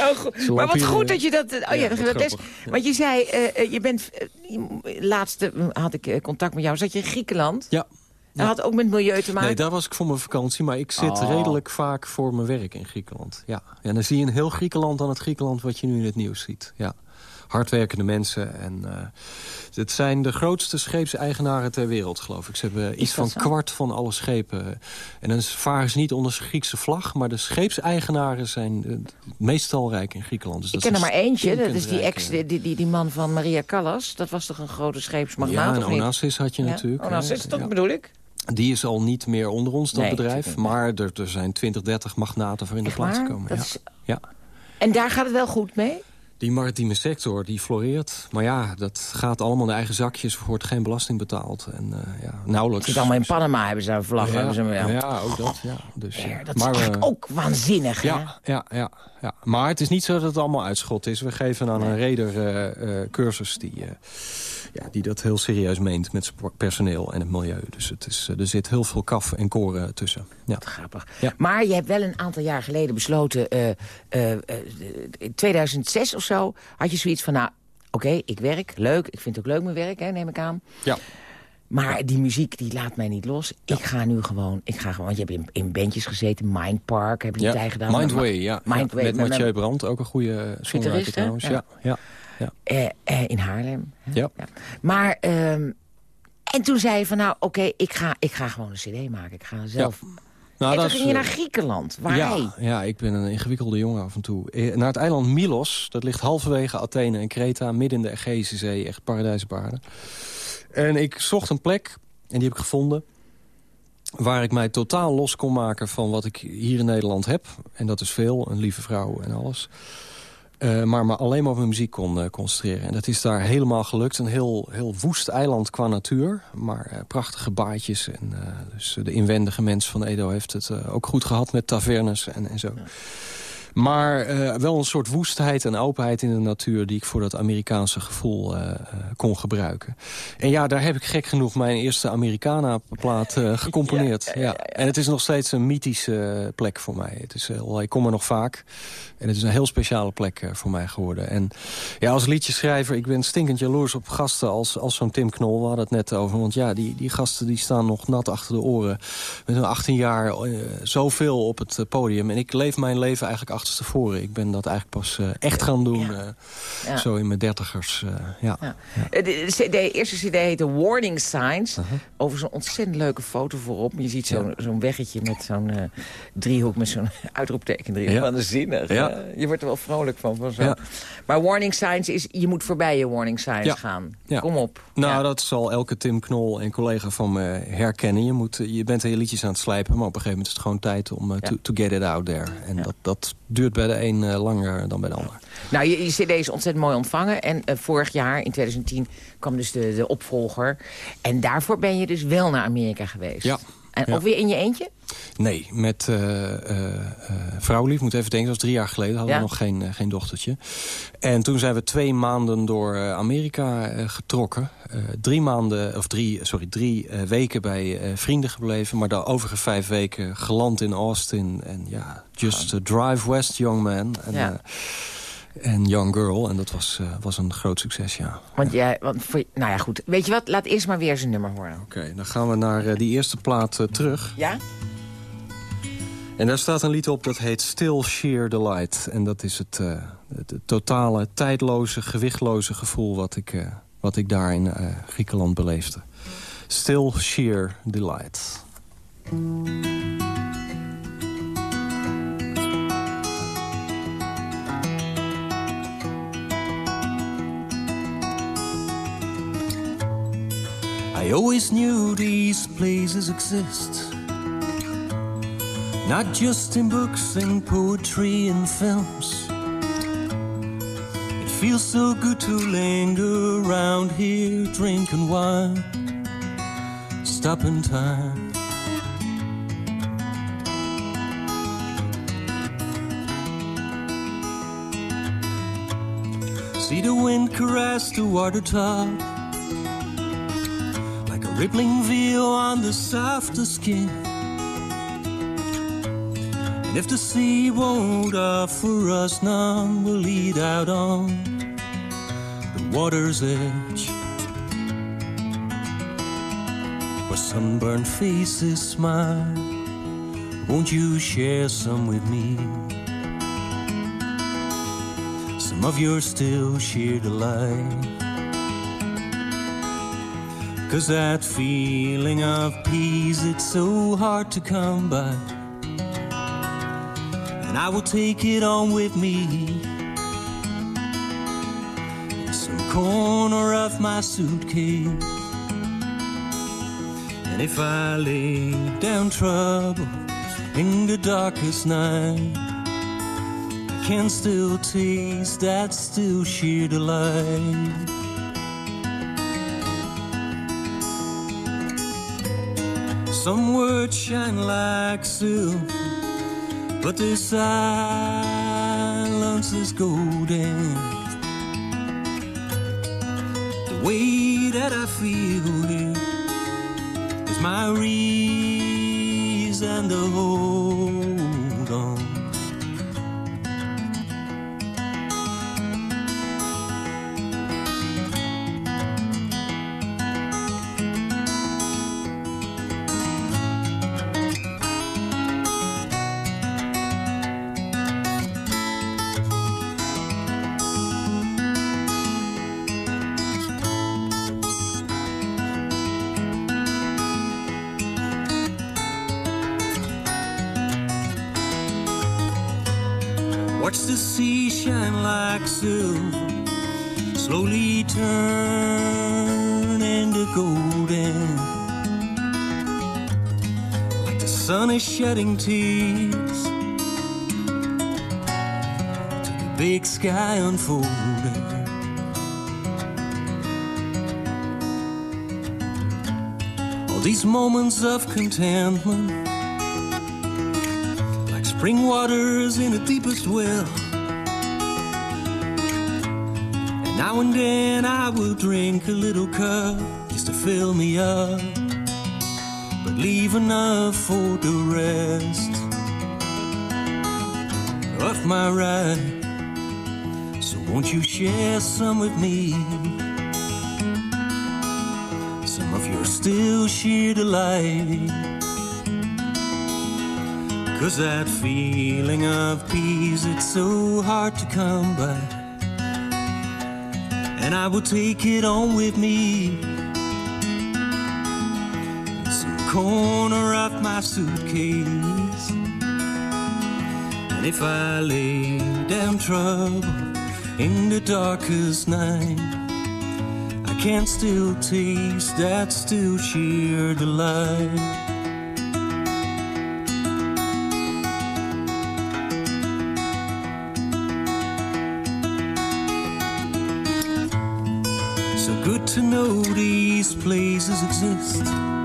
Oh, goed. Maar wat goed dat je dat... Oh ja, ja, dat is. Want je zei, eh, eh, je bent... eh, laatste had ik contact met jou. Zat je in Griekenland? Ja. Dat had ook met milieu te maken. Nee, daar was ik voor mijn vakantie. Maar ik zit Oh. redelijk vaak voor mijn werk in Griekenland. Ja. ja, en dan zie je een heel Griekenland dan het Griekenland wat je nu in het nieuws ziet. Ja. Hardwerkende mensen. En het zijn de grootste scheepseigenaren ter wereld, geloof ik. Ze hebben iets van kwart van alle schepen. En dan varen ze niet onder Griekse vlag... maar de scheepseigenaren zijn het meest talrijk in Griekenland. Dus ik ken er maar eentje, dat is die, ex, die, die, die man van Maria Callas. Dat was toch een grote scheepsmagnaat, Ja, en Onassis had je natuurlijk. Onassis, dat bedoel ik. Die is al niet meer onder ons, dat bedrijf. Maar er, er, zijn 20, 30 magnaten voor in de plaats gekomen. Ja. Is... ja. En daar gaat het wel goed mee? Die maritieme sector, die floreert. Maar ja, dat gaat allemaal in eigen zakjes. wordt geen belasting betaald. En, uh, ja, nauwelijks. Het allemaal in Panama hebben ze een vlag. Ja, hebben ze, ja. ja, ook dat. Ja. Dus, ja, dat maar, is eigenlijk ook waanzinnig, ja, Ja, ja, ja. Maar het is niet zo dat het allemaal uitschot is. We geven aan een reder uh, cursus die ja, die dat heel serieus meent met zijn personeel en het milieu. Dus het is, eh, er zit heel veel kaf en koren tussen. Ja. Grappig. Ja. Maar je hebt wel een aantal jaar geleden besloten... Uh, uh, in 2006 of zo had je zoiets van... nou, oké, ik werk, leuk. Ik vind het ook leuk mijn werk, hè, neem ik aan. Ja. Maar die muziek die laat mij niet los. Ik ga nu gewoon, ik ga gewoon. Want je hebt in, in bandjes gezeten, Mind Park, heb je ja. tijd gedaan. Mindway, ja. Mindway, met, Mathieu Brandt, ook een goede songwriter trouwens. Ja. ja. Ja. Eh, eh, in Haarlem. Ja. ja. Maar, um, en toen zei je van nou, oké, ik, ga, ik ga gewoon een cd maken. Ik ga zelf... Ja. Nou, en toen ging je naar Griekenland. Waar ja, ja, ik ben een ingewikkelde jongen af en toe. Eh, naar het eiland Milos. Dat ligt halverwege Athene en Kreta. Midden in de Egeïsche Zee. Echt paradijsbaarden. En ik zocht een plek. En die heb ik gevonden. Waar ik mij totaal los kon maken van wat ik hier in Nederland heb. En dat is veel. Een lieve vrouw en alles. Uh, maar me alleen maar op mijn muziek kon uh, concentreren. En dat is daar helemaal gelukt. Een heel, heel woest eiland qua natuur. Maar uh, prachtige baadjes. En, dus de inwendige mens van Edo heeft het ook goed gehad met tavernes en, en zo. Maar uh, wel een soort woestheid en openheid in de natuur... die ik voor dat Amerikaanse gevoel uh, kon gebruiken. En ja, daar heb ik gek genoeg mijn eerste Americana-plaat uh, gecomponeerd. Ja, ja, En het is nog steeds een mythische plek voor mij. Het is heel, ik kom er nog vaak. En het is een heel speciale plek voor mij geworden. En ja, als liedjeschrijver, ik ben stinkend jaloers op gasten als, als zo'n Tim Knol. We hadden het net over. Want ja, die, die gasten die staan nog nat achter de oren. Met hun 18 jaar zoveel op het podium. En ik leef mijn leven eigenlijk achter tevoren. Ik ben dat eigenlijk pas uh, echt gaan doen. Uh, ja. Zo in mijn dertigers. Uh, ja. ja. De, de, eerste cd heette Warning Signs. -huh. Over zo'n ontzettend leuke foto voorop. Je ziet zo'n zo'n weggetje met zo'n driehoek... met zo'n uitroepteken driehoek. Van de zinnig. je wordt er wel vrolijk van. van zo. Maar Warning Signs is... je moet voorbij je Warning Signs gaan. Kom op. Nou, dat zal elke Tim Knol en collega van me herkennen. Je, moet, je bent je liedjes aan het slijpen... maar op een gegeven moment is het gewoon tijd om to, to, get it out there. En dat, dat duurt bij de een uh, langer dan bij de ander. Nou, je, je cd is ontzettend mooi ontvangen. En uh, vorig jaar, in 2010, kwam dus de, de opvolger. En daarvoor ben je dus wel naar Amerika geweest. Ja. En ja. ook weer in je eentje? Nee, met uh, uh, vrouwlief, moet even denken, dat was drie jaar geleden. Hadden ja? we nog geen, geen dochtertje. En toen zijn we twee maanden door Amerika getrokken. drie maanden, of drie, sorry, drie weken bij vrienden gebleven. Maar de overige vijf weken geland in Austin. En ja, just drive west, young man. En, ja en Young Girl. En dat was, uh, was een groot succes, ja. Want jij, want voor, nou ja, goed. Weet je wat? Laat eerst maar weer zijn nummer horen. Oké, okay, dan gaan we naar uh, die eerste plaat uh, terug. Ja? En daar staat een lied op dat heet Still Sheer Delight. En dat is het, het totale, tijdloze, gewichtloze gevoel... wat ik, wat ik daar in Griekenland beleefde. Still Sheer Delight. I always knew these places exist. Not just in books and poetry and films. It feels so good to linger around here drinking wine, stopping time. See the wind caress the water top like a rippling veil on the softer skin. If the sea won't offer us none, we'll lead out on the water's edge. Where sunburned faces smile, won't you share some with me? Some of your still sheer delight. Cause that feeling of peace, it's so hard to come by. And I will take it on with me. In some corner of my suitcase. And if I lay down trouble in the darkest night, I can still taste that still sheer delight. Some words shine like silver, but the silence is golden. The way that I feel it is my reason shedding tears to the big sky unfolding. All these moments of contentment like spring waters in the deepest well. And now and then I will drink a little cup just to fill me up, leave enough for the rest of my ride. So won't you share some with me? Some of your still sheer delight. Cause that feeling of peace, it's so hard to come by. And I will take it on with me. Corner of my suitcase. And if I lay down trouble in the darkest night, I can still taste that still sheer delight. So good to know these places exist.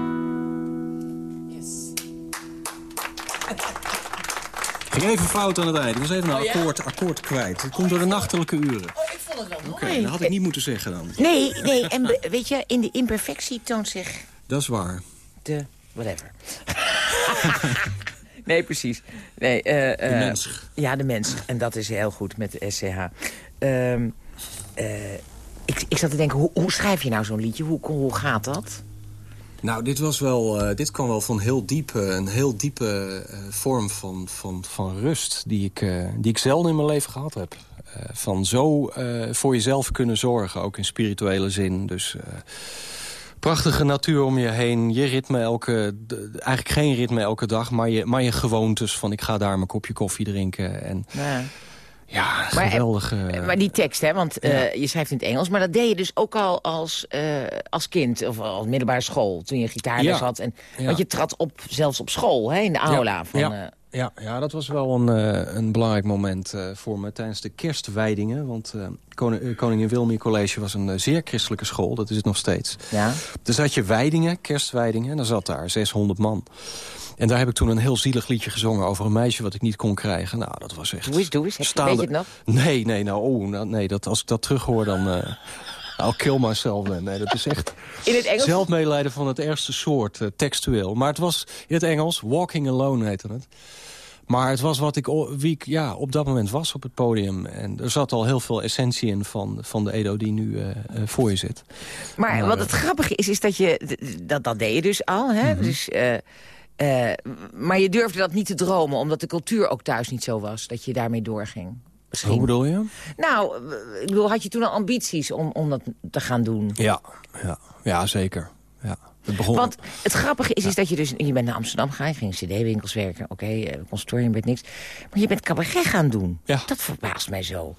Even fout aan het eind. Ik was even een Oh, ja? akkoord, akkoord kwijt. Het komt door de nachtelijke uren. Oh, ik vond het wel Oké, mooi. dat had ik niet moeten zeggen dan. Nee, nee, en weet je, in de imperfectie toont zich Dat is waar. de... whatever. nee, precies. Nee, eh, De eh, mens. Ja, de mens. En dat is heel goed met de SCH. Ehm, eh, ik, ik zat te denken, hoe, hoe schrijf je nou zo'n liedje? Hoe, hoe gaat dat? Nou, dit, was wel, eh, dit kwam wel van heel diep, eh, een heel diepe eh, vorm van, van, van rust... Die ik, die ik zelden in mijn leven gehad heb. Van zo voor jezelf kunnen zorgen, ook in spirituele zin. Dus prachtige natuur om je heen. Je ritme elke... Eigenlijk geen ritme elke dag, maar je, maar je gewoontes. Van ik ga daar mijn kopje koffie drinken. En Ja. Ja, Maar, geweldige... maar die tekst, hè, want eh, je schrijft in het Engels... maar dat deed je dus ook al als, eh, als kind of als middelbare school... toen je gitaarles Ja. had. En, Ja. Want je trad op, zelfs op school, hè, in de aula. Van, ja. eh, Ja, ja, dat was wel een, een belangrijk moment voor me tijdens de kerstwijdingen. Want Koning, Koningin Wilhelmina College was een zeer christelijke school. Dat is het nog steeds. ja. Dus had je wijdingen, kerstwijdingen. En dan zat daar 600 man. En daar heb ik toen een heel zielig liedje gezongen over een meisje wat ik niet kon krijgen. Nou, dat was echt... Doe eens, doe eens. Heb je- staande- weet je het nog? Nee, nee, nou, oh, nou, nee dat, als ik dat terughoor dan... eh I'll kill myself. Nee, nee, dat is echt In het Engels? zelfmedelijden van het ergste soort, eh, textueel. Maar het was in het Engels, Walking Alone heette het. Maar het was wat ik, wie ik ja, op dat moment was op het podium. En er zat al heel veel essentie in van, van de Edo die nu eh, voor je zit. Maar Maar, wat het grappige is, is dat je... Dat, dat deed je dus al, hè? Mhm. Dus, eh, eh, maar je durfde dat niet te dromen... omdat de cultuur ook thuis niet zo was, dat je daarmee doorging. Misschien. Hoe bedoel je? Nou, ik bedoel, had je toen al ambities om, om dat te gaan doen? Ja, ja, ja zeker. Ja. Het begon... Want het grappige is, is dat je dus... Je bent naar Amsterdam gegaan, je ging in cd-winkels werken. Oké, okay, uh, consultorium werd niks. Maar je bent cabaret gaan doen. Ja. Dat verbaast mij zo.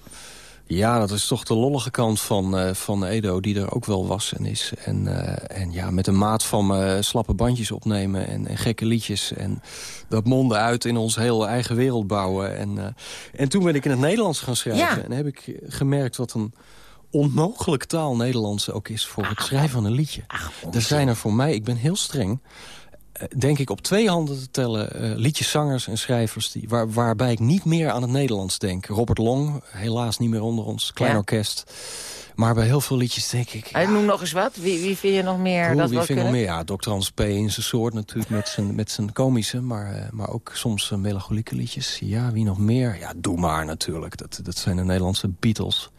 Ja, dat is toch de lollige kant van, uh, van Edo, die er ook wel was en is. En, uh, en ja, met een maat van me slappe bandjes opnemen en, en, gekke liedjes. En dat monden uit in ons heel eigen wereld bouwen. En, en toen ben ik in het Nederlands gaan schrijven. Ja. En heb ik gemerkt wat een onmogelijk taal Nederlands ook is voor het schrijven van een liedje. Ach, er zijn er voor mij, ik ben heel streng denk ik op twee handen te tellen uh, liedjeszangers en schrijvers... Die, waar, waarbij ik niet meer aan het Nederlands denk. Robert Long, helaas niet meer onder ons, klein Ja. orkest. Maar bij heel veel liedjes denk ik... Uh, noem nog eens wat. Wie, wie vind je nog meer Oeh, dat wie vind kunnen? nog meer? Ja, Dr. Hans P. in zijn soort natuurlijk met zijn, met zijn komische... Maar, uh, maar ook soms uh, melancholieke liedjes. Ja, wie nog meer? Ja, Doe Maar natuurlijk. Dat, dat zijn de Nederlandse Beatles.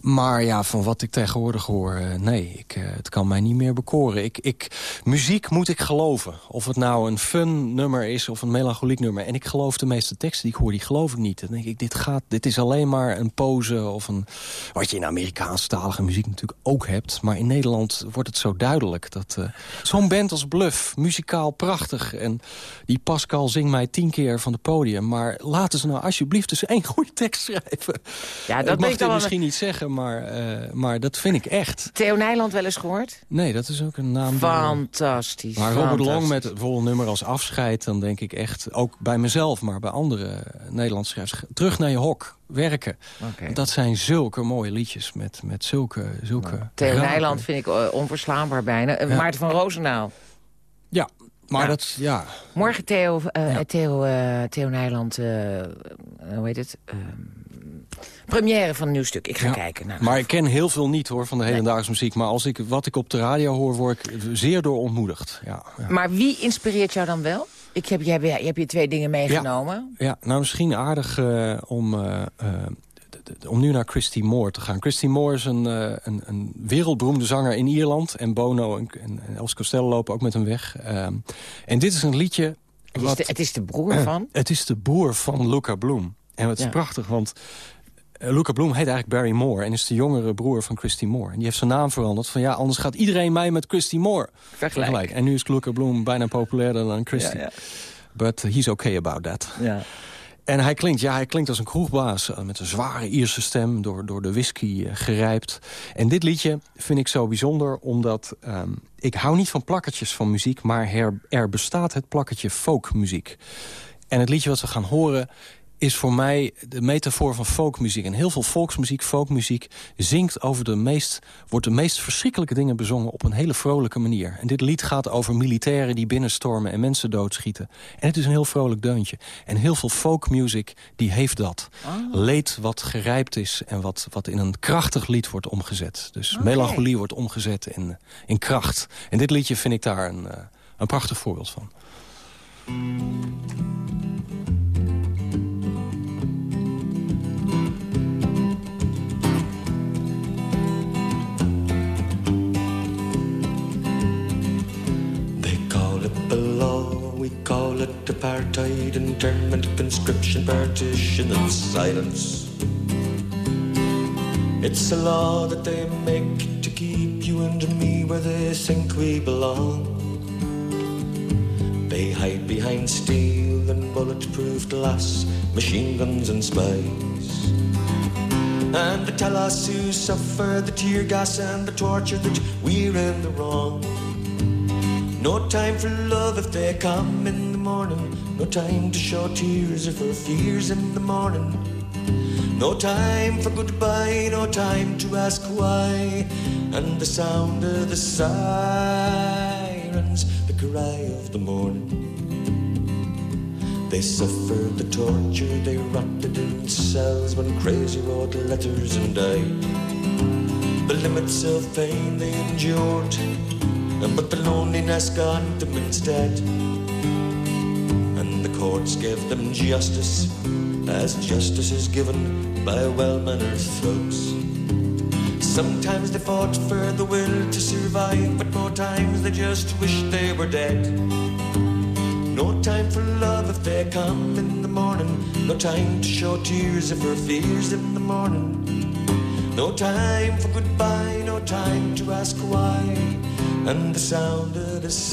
Maar ja, van wat ik tegenwoordig hoor, uh, nee, ik, uh, het kan mij niet meer bekoren. Ik, ik, muziek moet ik geloven. Of het nou een fun nummer is of een melancholiek nummer. En ik geloof de meeste teksten die ik hoor, die geloof ik niet. Dan denk ik, dit, gaat, dit is alleen maar een pose of een... Wat je in Amerikaanstalige muziek natuurlijk ook hebt. Maar in Nederland wordt het zo duidelijk. dat uh, Zo'n band als Bluff, muzikaal prachtig. En die Pascal zingt mij tien keer van het podium. Maar laten ze nou alsjeblieft eens één goede tekst schrijven. Ja, ik dat mag ik dan wel- misschien niet zeggen, maar, uh, maar dat vind ik echt. Theo Nijland wel eens gehoord? Nee, dat is ook een naam. Fantastisch. Maar Robert Long fantastisch. met bijvoorbeeld een nummer als afscheid... dan denk ik echt, ook bij mezelf, maar bij andere Nederlandse schrijvers... terug naar je hok, werken. Oké. Dat zijn zulke mooie liedjes met, met zulke... zulke Theo raken- Nijland vind ik eh, onverslaanbaar bijna. Eh, Ja. Maarten van Roosendaal. Ja, maar dat... Ja, Morgen Theo, eh, Ja. Theo, eh, Theo Nijland, eh, hoe heet het? Première van een nieuw stuk. Ik ga Ja. kijken. Nou, maar ik ken heel veel niet hoor van de hedendaagse muziek. Maar als ik, wat ik op de radio hoor, word ik zeer door ontmoedigd. Ja, ja. Maar wie inspireert jou dan wel? Ik heb, je, hebt, je hebt je twee dingen meegenomen. Ja, nou misschien aardig eh, om, eh, eh, om nu naar Christy Moore te gaan. Christy Moore is een, eh, een, een wereldberoemde zanger in Ierland. En Bono en, Els Costello lopen ook met hem weg. En dit is een liedje... Het, is wat- de, het is de broer van. het is de broer van Luca Bloom. En het is Ja. prachtig, want eh, Luca Bloom heet eigenlijk Barry Moore... en is de jongere broer van Christy Moore. En die heeft zijn naam veranderd van... ja, anders gaat iedereen mij met Christy Moore vergelijken. En nu is Luca Bloom bijna populairder dan Christy. Ja, ja. But he's okay about that. Ja. En hij klinkt, ja, hij klinkt als een kroegbaas eh, met een zware Ierse stem... door, door de whisky eh, gerijpt. En dit liedje vind ik zo bijzonder omdat... ehm, ik hou niet van plakkertjes van muziek... maar er, er bestaat het plakkertje folkmuziek. En het liedje wat we gaan horen is voor mij de metafoor van folkmuziek. En heel veel volksmuziek, folkmuziek zingt over de meest... wordt de meest verschrikkelijke dingen bezongen op een hele vrolijke manier. En dit lied gaat over militairen die binnenstormen en mensen doodschieten. En het is een heel vrolijk deuntje. En heel veel folkmuziek die heeft dat. Leed wat gerijpt is en wat, wat in een krachtig lied wordt omgezet. Dus melancholie wordt omgezet in, in kracht. En dit liedje vind ik daar een, eh, een prachtig voorbeeld van. We call it apartheid, internment, conscription, partition, and silence. It's a law that they make to keep you and me where they think we belong. They hide behind steel and bulletproof glass, machine guns and spies. And they tell us who suffer the tear gas and the torture that we're in the wrong. No time for love if they come in the morning. No time to show tears if our fears in the morning. No time for goodbye, no time to ask why. And the sound of the sirens, the cry of the morning. They suffered the torture, they rotted in cells when crazy wrote letters and died. The limits of pain they endured, but the loneliness got them instead. And the courts gave them justice, as justice is given by well-mannered folks. Sometimes they fought for the will to survive, but more times they just wished they were dead. No time for love if they come in the morning. No time to show tears if her fears in the morning. No time for goodbye, no time to ask why. And the sound of the sirens,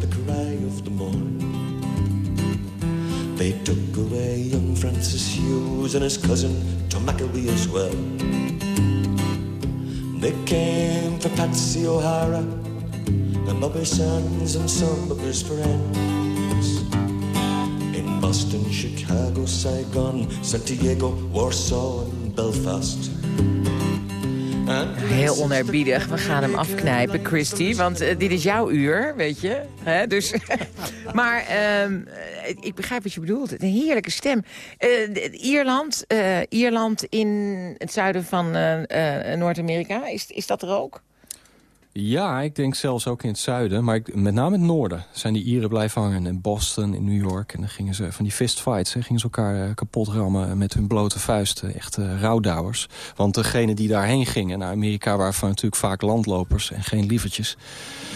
the cry of the morn. They took away young Francis Hughes and his cousin Tom McElwee as well. They came for Patsy O'Hara and Bobby Sands and some of his friends. In Boston, Chicago, Saigon, Santiago, Warsaw and Belfast. Heel onerbiedig. We gaan hem afknijpen, Christy. Want uh, dit is jouw uur, weet je. Hè? Dus, maar uh, ik begrijp wat je bedoelt. Een heerlijke stem. Uh, Ierland, Ierland in het zuiden van Noord-Amerika, is, is dat er ook? Ja, ik denk zelfs ook in het zuiden. Maar ik, met name in het noorden zijn die Ieren blijven hangen. In Boston, in New York. En dan gingen ze van die fistfights. Hè, gingen ze elkaar uh, kapot rammen met hun blote vuisten. Echt uh, rouwdouwers. Want degenen die daarheen gingen naar Amerika... waren van natuurlijk vaak landlopers en geen lievertjes.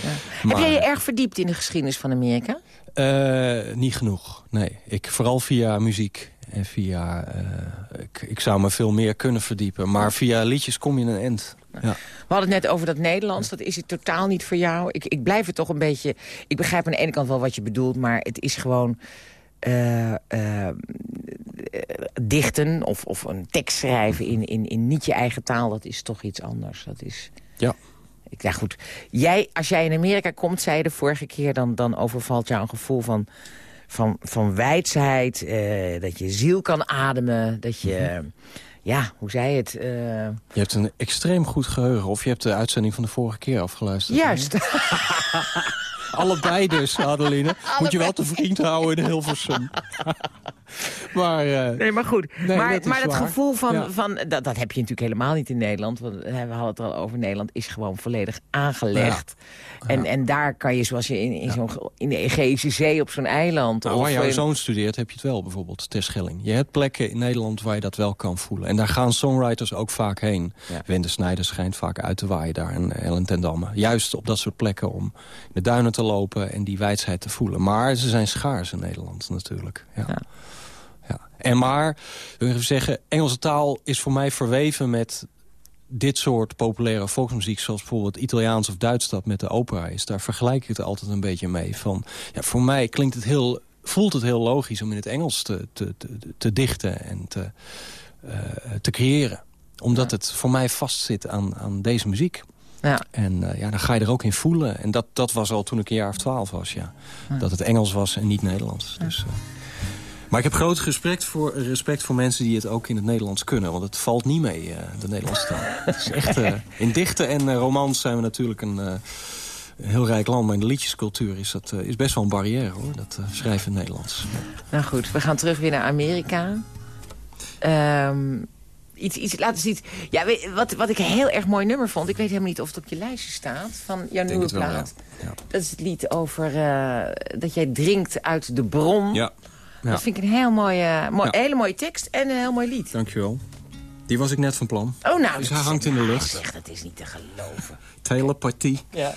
Ja. Maar, Heb jij je erg verdiept in de geschiedenis van Amerika? Uh, niet genoeg, nee. Ik, vooral via muziek. En via, ik, ik zou me veel meer kunnen verdiepen. Maar via liedjes kom je een end. Ja. We hadden het net over dat Nederlands. Dat is het totaal niet voor jou. Ik, ik blijf het toch een beetje... Ik begrijp aan de ene kant wel wat je bedoelt, maar het is gewoon... Uh, uh, dichten of, of een tekst schrijven in, in, in niet je eigen taal... dat is toch iets anders. Dat is... Ja. Ik, ja, goed. Jij, als jij in Amerika komt, zei je de vorige keer... dan, dan overvalt jou een gevoel van, van, van wijsheid. Uh, dat je ziel kan ademen. Dat je... Mm -hmm ja, hoe zei het? Uh... Je hebt een extreem goed geheugen. Of je hebt de uitzending van de vorige keer afgeluisterd. Juist. Allebei dus, Adeline. Moet je wel te vriend houden in Hilversum. maar, uh, nee, maar goed. Nee, maar dat, maar dat gevoel van... Ja. van dat, dat heb je natuurlijk helemaal niet in Nederland. Want we hadden het al over. Nederland is gewoon volledig aangelegd. Ja. En, en daar kan je, zoals je in, in, zo'n in de Egeïsche Zee op zo'n eiland... Nou, waar jouw zoon studeert, heb je het wel bijvoorbeeld, Terschelling. Je hebt plekken in Nederland waar je dat wel kan voelen. En daar gaan songwriters ook vaak heen. Wende Snijder schijnt vaak uit te waaien daar. En Ellen ten Damme. Juist op dat soort plekken om in de duinen te lopen en die wijsheid te voelen. Maar ze zijn schaars in Nederland natuurlijk. Ja. ja. Ja. En maar, wil ik even zeggen, Engelse taal is voor mij verweven met dit soort populaire volksmuziek... zoals bijvoorbeeld Italiaans of Duits dat met de opera is... daar vergelijk ik het altijd een beetje mee. Van, ja, voor mij klinkt het heel, voelt het heel logisch om in het Engels te, te, te, te dichten en te, uh, te creëren. Omdat ja. het voor mij vastzit aan, aan deze muziek. Ja. En uh, ja, dan ga je er ook in voelen. En dat, dat was al toen ik een jaar of twaalf was, ja. ja. Dat het Engels was en niet Nederlands. Dus, uh, maar ik heb groot respect voor, respect voor mensen die het ook in het Nederlands kunnen. Want het valt niet mee, uh, de Nederlandse taal. het is echt, in dichten en romans zijn we natuurlijk een, een, heel rijk land. Maar in de liedjescultuur is dat is best wel een barrière, hoor. Dat schrijven in het Nederlands. Nou goed, we gaan terug weer naar Amerika. Um, iets, iets laten zien. Ja, weet, wat, wat ik een heel erg mooi nummer vond... ik weet helemaal niet of het op je lijstje staat... van jouw nieuwe plaat. Wel, ja. Ja. Dat is het lied over uh, dat jij drinkt uit de bron. Ja. Ja. Dat vind ik een heel mooie, mooi, hele mooie tekst en een heel mooi lied. Dankjewel. Die was ik net van plan. Oh, nou. Dus hij hangt in de lucht. Zeg, dat is niet te geloven. Telepathie. Ja.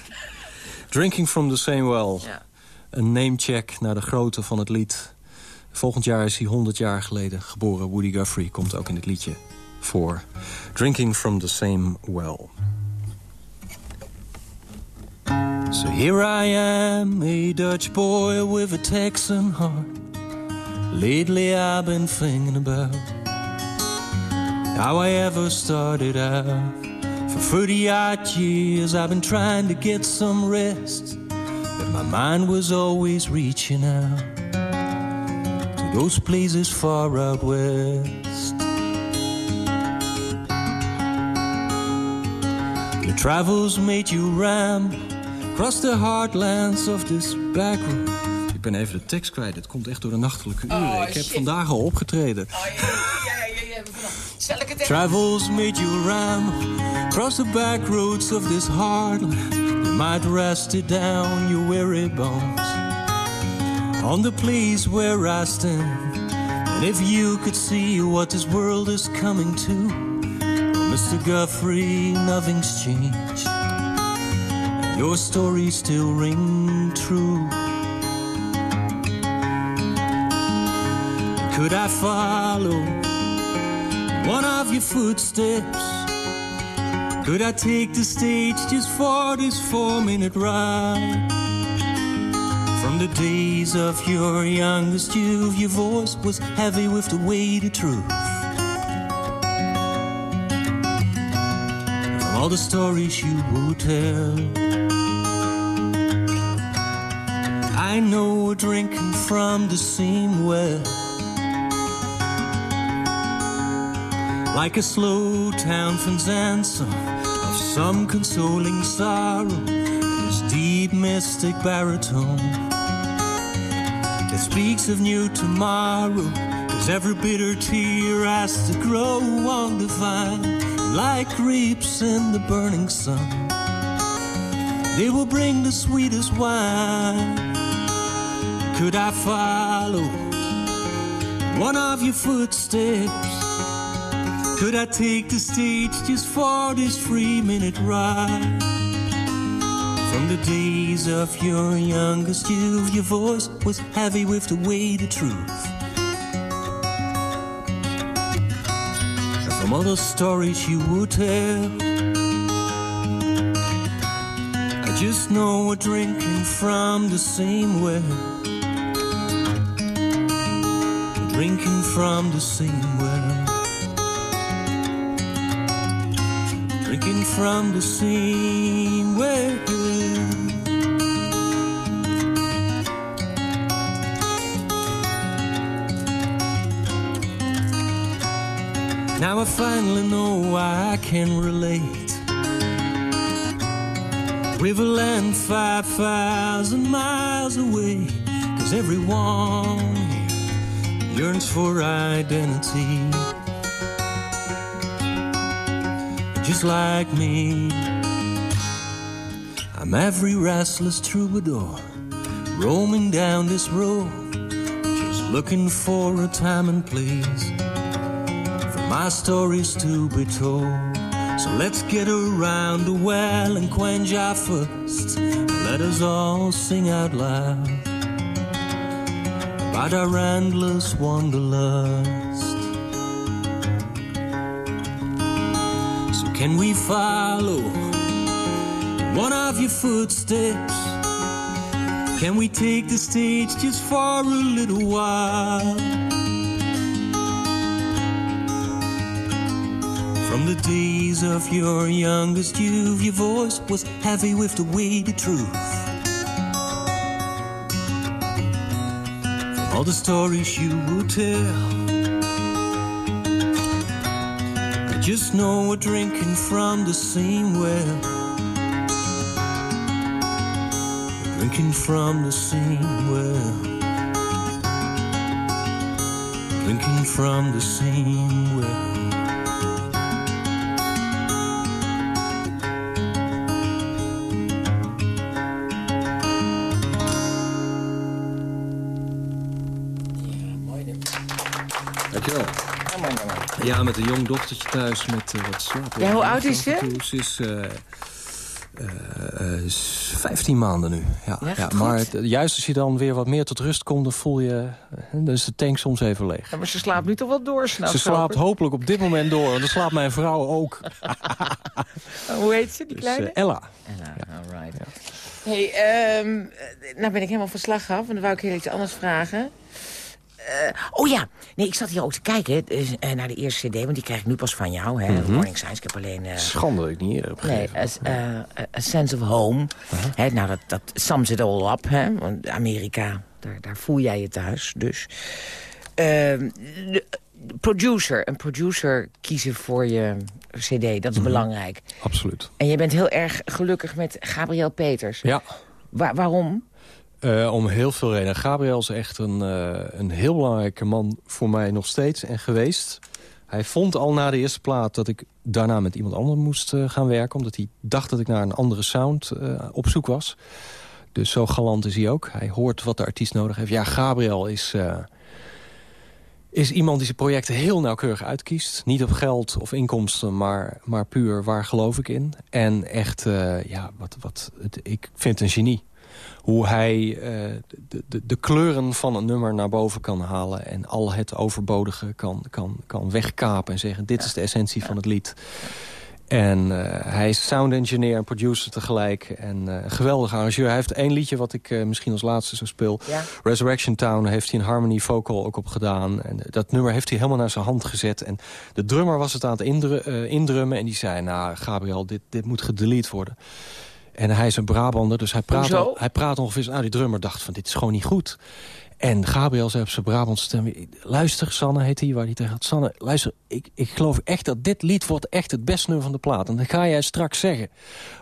Drinking from the same well. Ja. Een namecheck naar de grootte van het lied. Volgend jaar is hij 100 jaar geleden geboren. Woody Guthrie komt ook in het liedje voor Drinking from the Same Well. So here I am, a Dutch boy with a Texan heart. Lately I've been thinking about how I ever started out. For 30 odd years I've been trying to get some rest, but my mind was always reaching out to those places far out west. Your travels made you ram across the heartlands of this back. Ik ben even de tekst kwijt. Het komt echt door de nachtelijke uren. Oh, ik heb shit. vandaag al opgetreden. Oh, ja, ja, ja, ja, Zal ik het Travels made you ram across the back roads of this heartland. You might rest it down your weary bones on the place where I stand. And if you could see what this world is coming to. Mr. Guthrie, nothing's changed. Your story still ring true. Could I follow one of your footsteps? Could I take the stage just for this four minute ride? From the days of your youngest youth, your voice was heavy with the weight of truth. From all the stories you would tell, I know we're drinking from the same well. Like a slow Townsend's answer of some consoling sorrow, his deep mystic baritone that speaks of new tomorrow. Cause every bitter tear has to grow on the vine, like grapes in the burning sun. They will bring the sweetest wine. Could I follow one of your footsteps? Could I take the stage just for this three minute ride? From the days of your youngest youth, your voice was heavy with the weight of truth. And from all the stories you would tell, I just know we're drinking from the same well. Drinking from the same well. From the same well. Now I finally know why I can relate with a land 5,000 miles away. Cause everyone yearns for identity. Just like me. I'm every restless troubadour roaming down this road, just looking for a time and place for my stories to be told. So let's get around the well and quench our thirst. Let us all sing out loud about our endless wanderlust. Can we follow one of your footsteps? Can we take the stage just for a little while? From the days of your youngest youth, your voice was heavy with the weight of truth. From all the stories you would tell. Just know we're drinking from the same well. Drinking from the same well. Drinking from the same well. Met een jong dochtertje thuis met uh, wat slaap. Ja, hoe oud is ze? Ze is uh, uh, 15 maanden nu. Ja, ja, maar het, juist als je dan weer wat meer tot rust komt... dan voel je, dan is de tank soms even leeg. Ja, maar ze slaapt nu toch wel door Ze slaapt hopelijk op dit moment door. En dan slaapt mijn vrouw ook. hoe heet ze, die dus, kleine? Ella. Ella, all right. Hey, um, nou ben ik helemaal van slag af. En dan wou ik heel iets anders vragen. Uh, oh ja, nee, ik zat hier ook te kijken uh, naar de eerste cd... want die krijg ik nu pas van jou, hè, mm -hmm. Morning Science. Ik heb alleen... Uh, Schande dat ik niet heb Nee, A Sense of Home. -huh. hè, nou, dat, dat sums it all up, hè. Want Amerika, daar, daar voel jij je thuis, dus... Ehm, de, producer, een producer kiezen voor je cd, dat is mm -hmm. belangrijk. Absoluut. En je bent heel erg gelukkig met Gabriel Peters. Ja. Wa waarom? Uh, om heel veel redenen. Gabriel is echt een, uh, een heel belangrijke man voor mij nog steeds en geweest. Hij vond al na de eerste plaat dat ik daarna met iemand anders moest uh, gaan werken. Omdat hij dacht dat ik naar een andere sound op zoek was. Dus zo galant is hij ook. Hij hoort wat de artiest nodig heeft. Ja, Gabriel is, is iemand die zijn projecten heel nauwkeurig uitkiest. Niet op geld of inkomsten, maar, maar puur waar geloof ik in. En echt, ja, wat, wat, ik vind een genie. Hoe hij eh, de, de, de, kleuren van een nummer naar boven kan halen... en al het overbodige kan, kan, kan wegkapen en zeggen... dit is de essentie van het lied. En uh, hij is sound engineer en producer tegelijk. En uh, geweldig arrangeur. Hij heeft één liedje wat ik uh, misschien als laatste zo speel. Ja. Resurrection Town heeft hij een harmony vocal ook op gedaan. En dat nummer heeft hij helemaal naar zijn hand gezet. En de drummer was het aan het indru indrummen. En die zei, nou Gabriel, dit, dit moet gedelete worden. En hij is een Brabander, dus hij praat, al, hij praat ongeveer... Nou, die drummer dacht van, dit is gewoon niet goed. En Gabriel zei op zijn Brabantse stem... Luister, Sanne heet hij, waar hij tegen had. Sanne, luister, ik, ik geloof echt dat dit lied wordt echt het beste nummer van de plaat. En dat ga jij straks zeggen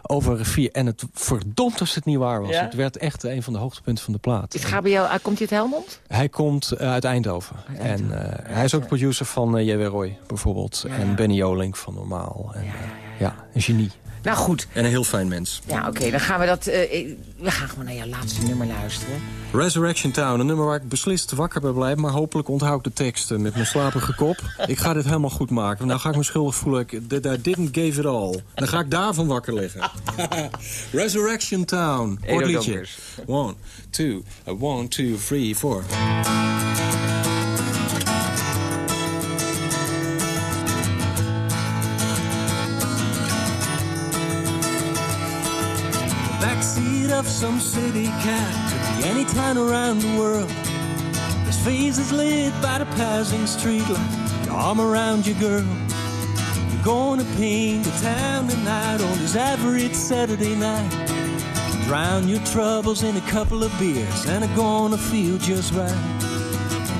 over vier. En het verdomd als het niet waar was. Het werd echt een van de hoogtepunten van de plaat. Is Gabriel, uh, komt hij uit Helmond? Hij komt uh, uit Eindhoven. Uit Eindhoven. En uh, hij is ook producer van J.W. Roy, bijvoorbeeld. Ja, en Benny Jolink van Normaal. En, ja, een genie. Nou goed. En een heel fijn mens. Ja, oké. Okay, dan gaan we dat... Uh, we gaan gewoon naar jouw laatste nummer luisteren. Resurrection Town. Een nummer waar ik beslist wakker bij blijf. Maar hopelijk onthoud ik de teksten met mijn slapige kop. ik ga dit helemaal goed maken. Nou ga ik me schuldig voelen. That I didn't give it all. Dan ga ik daarvan wakker liggen. Resurrection Town. Kort liedje. One, two, one, two, three, four. Of some city cat could be any town around the world. His face is lit by the passing streetlight. Your arm around your girl. You're gonna paint the town tonight on this average Saturday night. Drown your troubles in a couple of beers and are gonna feel just right.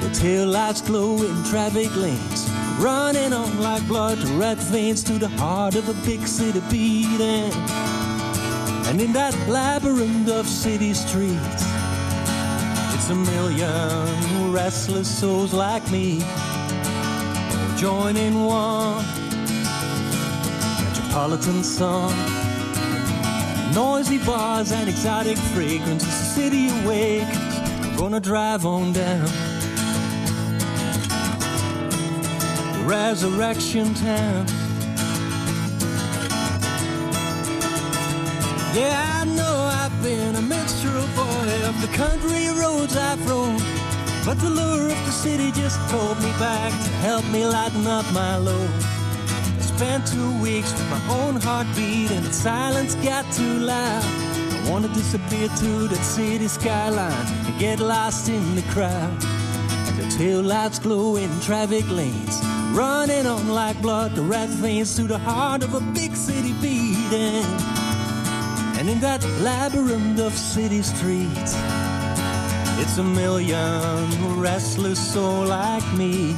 The tail lights glow in traffic lanes, running on like blood to red veins to the heart of a big city beating. And in that labyrinth of city streets, it's a million restless souls like me, joining one metropolitan song. Noisy bars and exotic fragrances, the city awakens. We're gonna drive on down resurrection town. Yeah, I know I've been a minstrel boy of the country roads I've roamed. But the lure of the city just pulled me back to help me lighten up my load. I spent two weeks with my own heartbeat and the silence got too loud. I wanna disappear to that city skyline and get lost in the crowd. The tail lights glow in traffic lanes, running on like blood, the red veins to the heart of a big city beating. And in that labyrinth of city streets, it's a million restless souls like me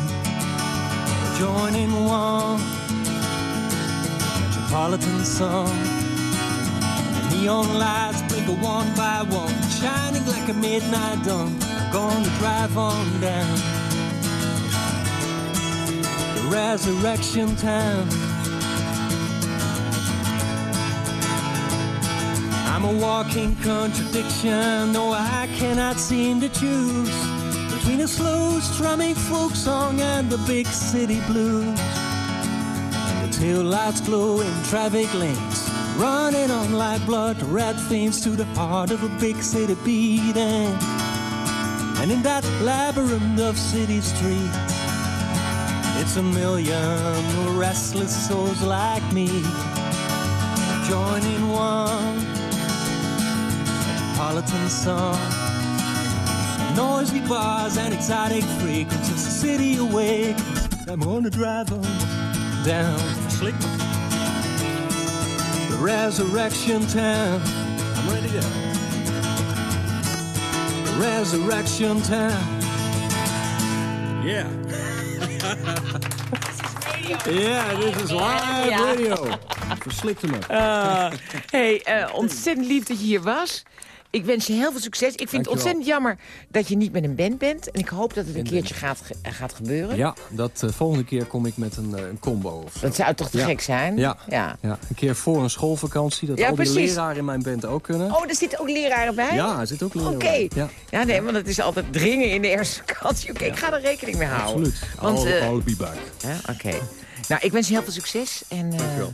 joining one metropolitan song. Neon lights blinker one by one, shining like a midnight dawn. I'm gonna drive on down the resurrection town. I'm a walking contradiction, no, I cannot seem to choose between a slow strumming folk song and the big city blues. And the tail lights glow in traffic lanes, running on like blood, red veins to the heart of a big city beating. And in that labyrinth of city streets, it's a million restless souls like me joining one metropolitan song. Noisy bars and exotic frequencies, the city awakens. I'm gonna drive on down slick the resurrection town. I'm ready to go. The resurrection town. Yeah. Ja, dit is live radio. Verslikte me. Uh, hey, uh, ontzettend lief dat je hier was. Ik wens je heel veel succes. Ik vind het ontzettend jammer dat je niet met een band bent. En ik hoop dat het een keertje gaat, gaat gebeuren. Ja, dat uh, volgende keer kom ik met een, uh, een combo. Of zo. Dat zou toch te ja. gek zijn? Ja. Ja. ja. Een keer voor een schoolvakantie. Dat Ja, al die precies. leraren in mijn band ook kunnen. Oh, er zitten ook leraren bij? Ja, er zitten ook leraren Oké. bij. Ja. Ja, nee, want het is altijd dringen in de eerste vakantie. Oké, ik ga er rekening mee houden. Absoluut. Want, eh, be back. Ja, Oké. Nou, ik wens je heel veel succes. En, eh, Dankjewel.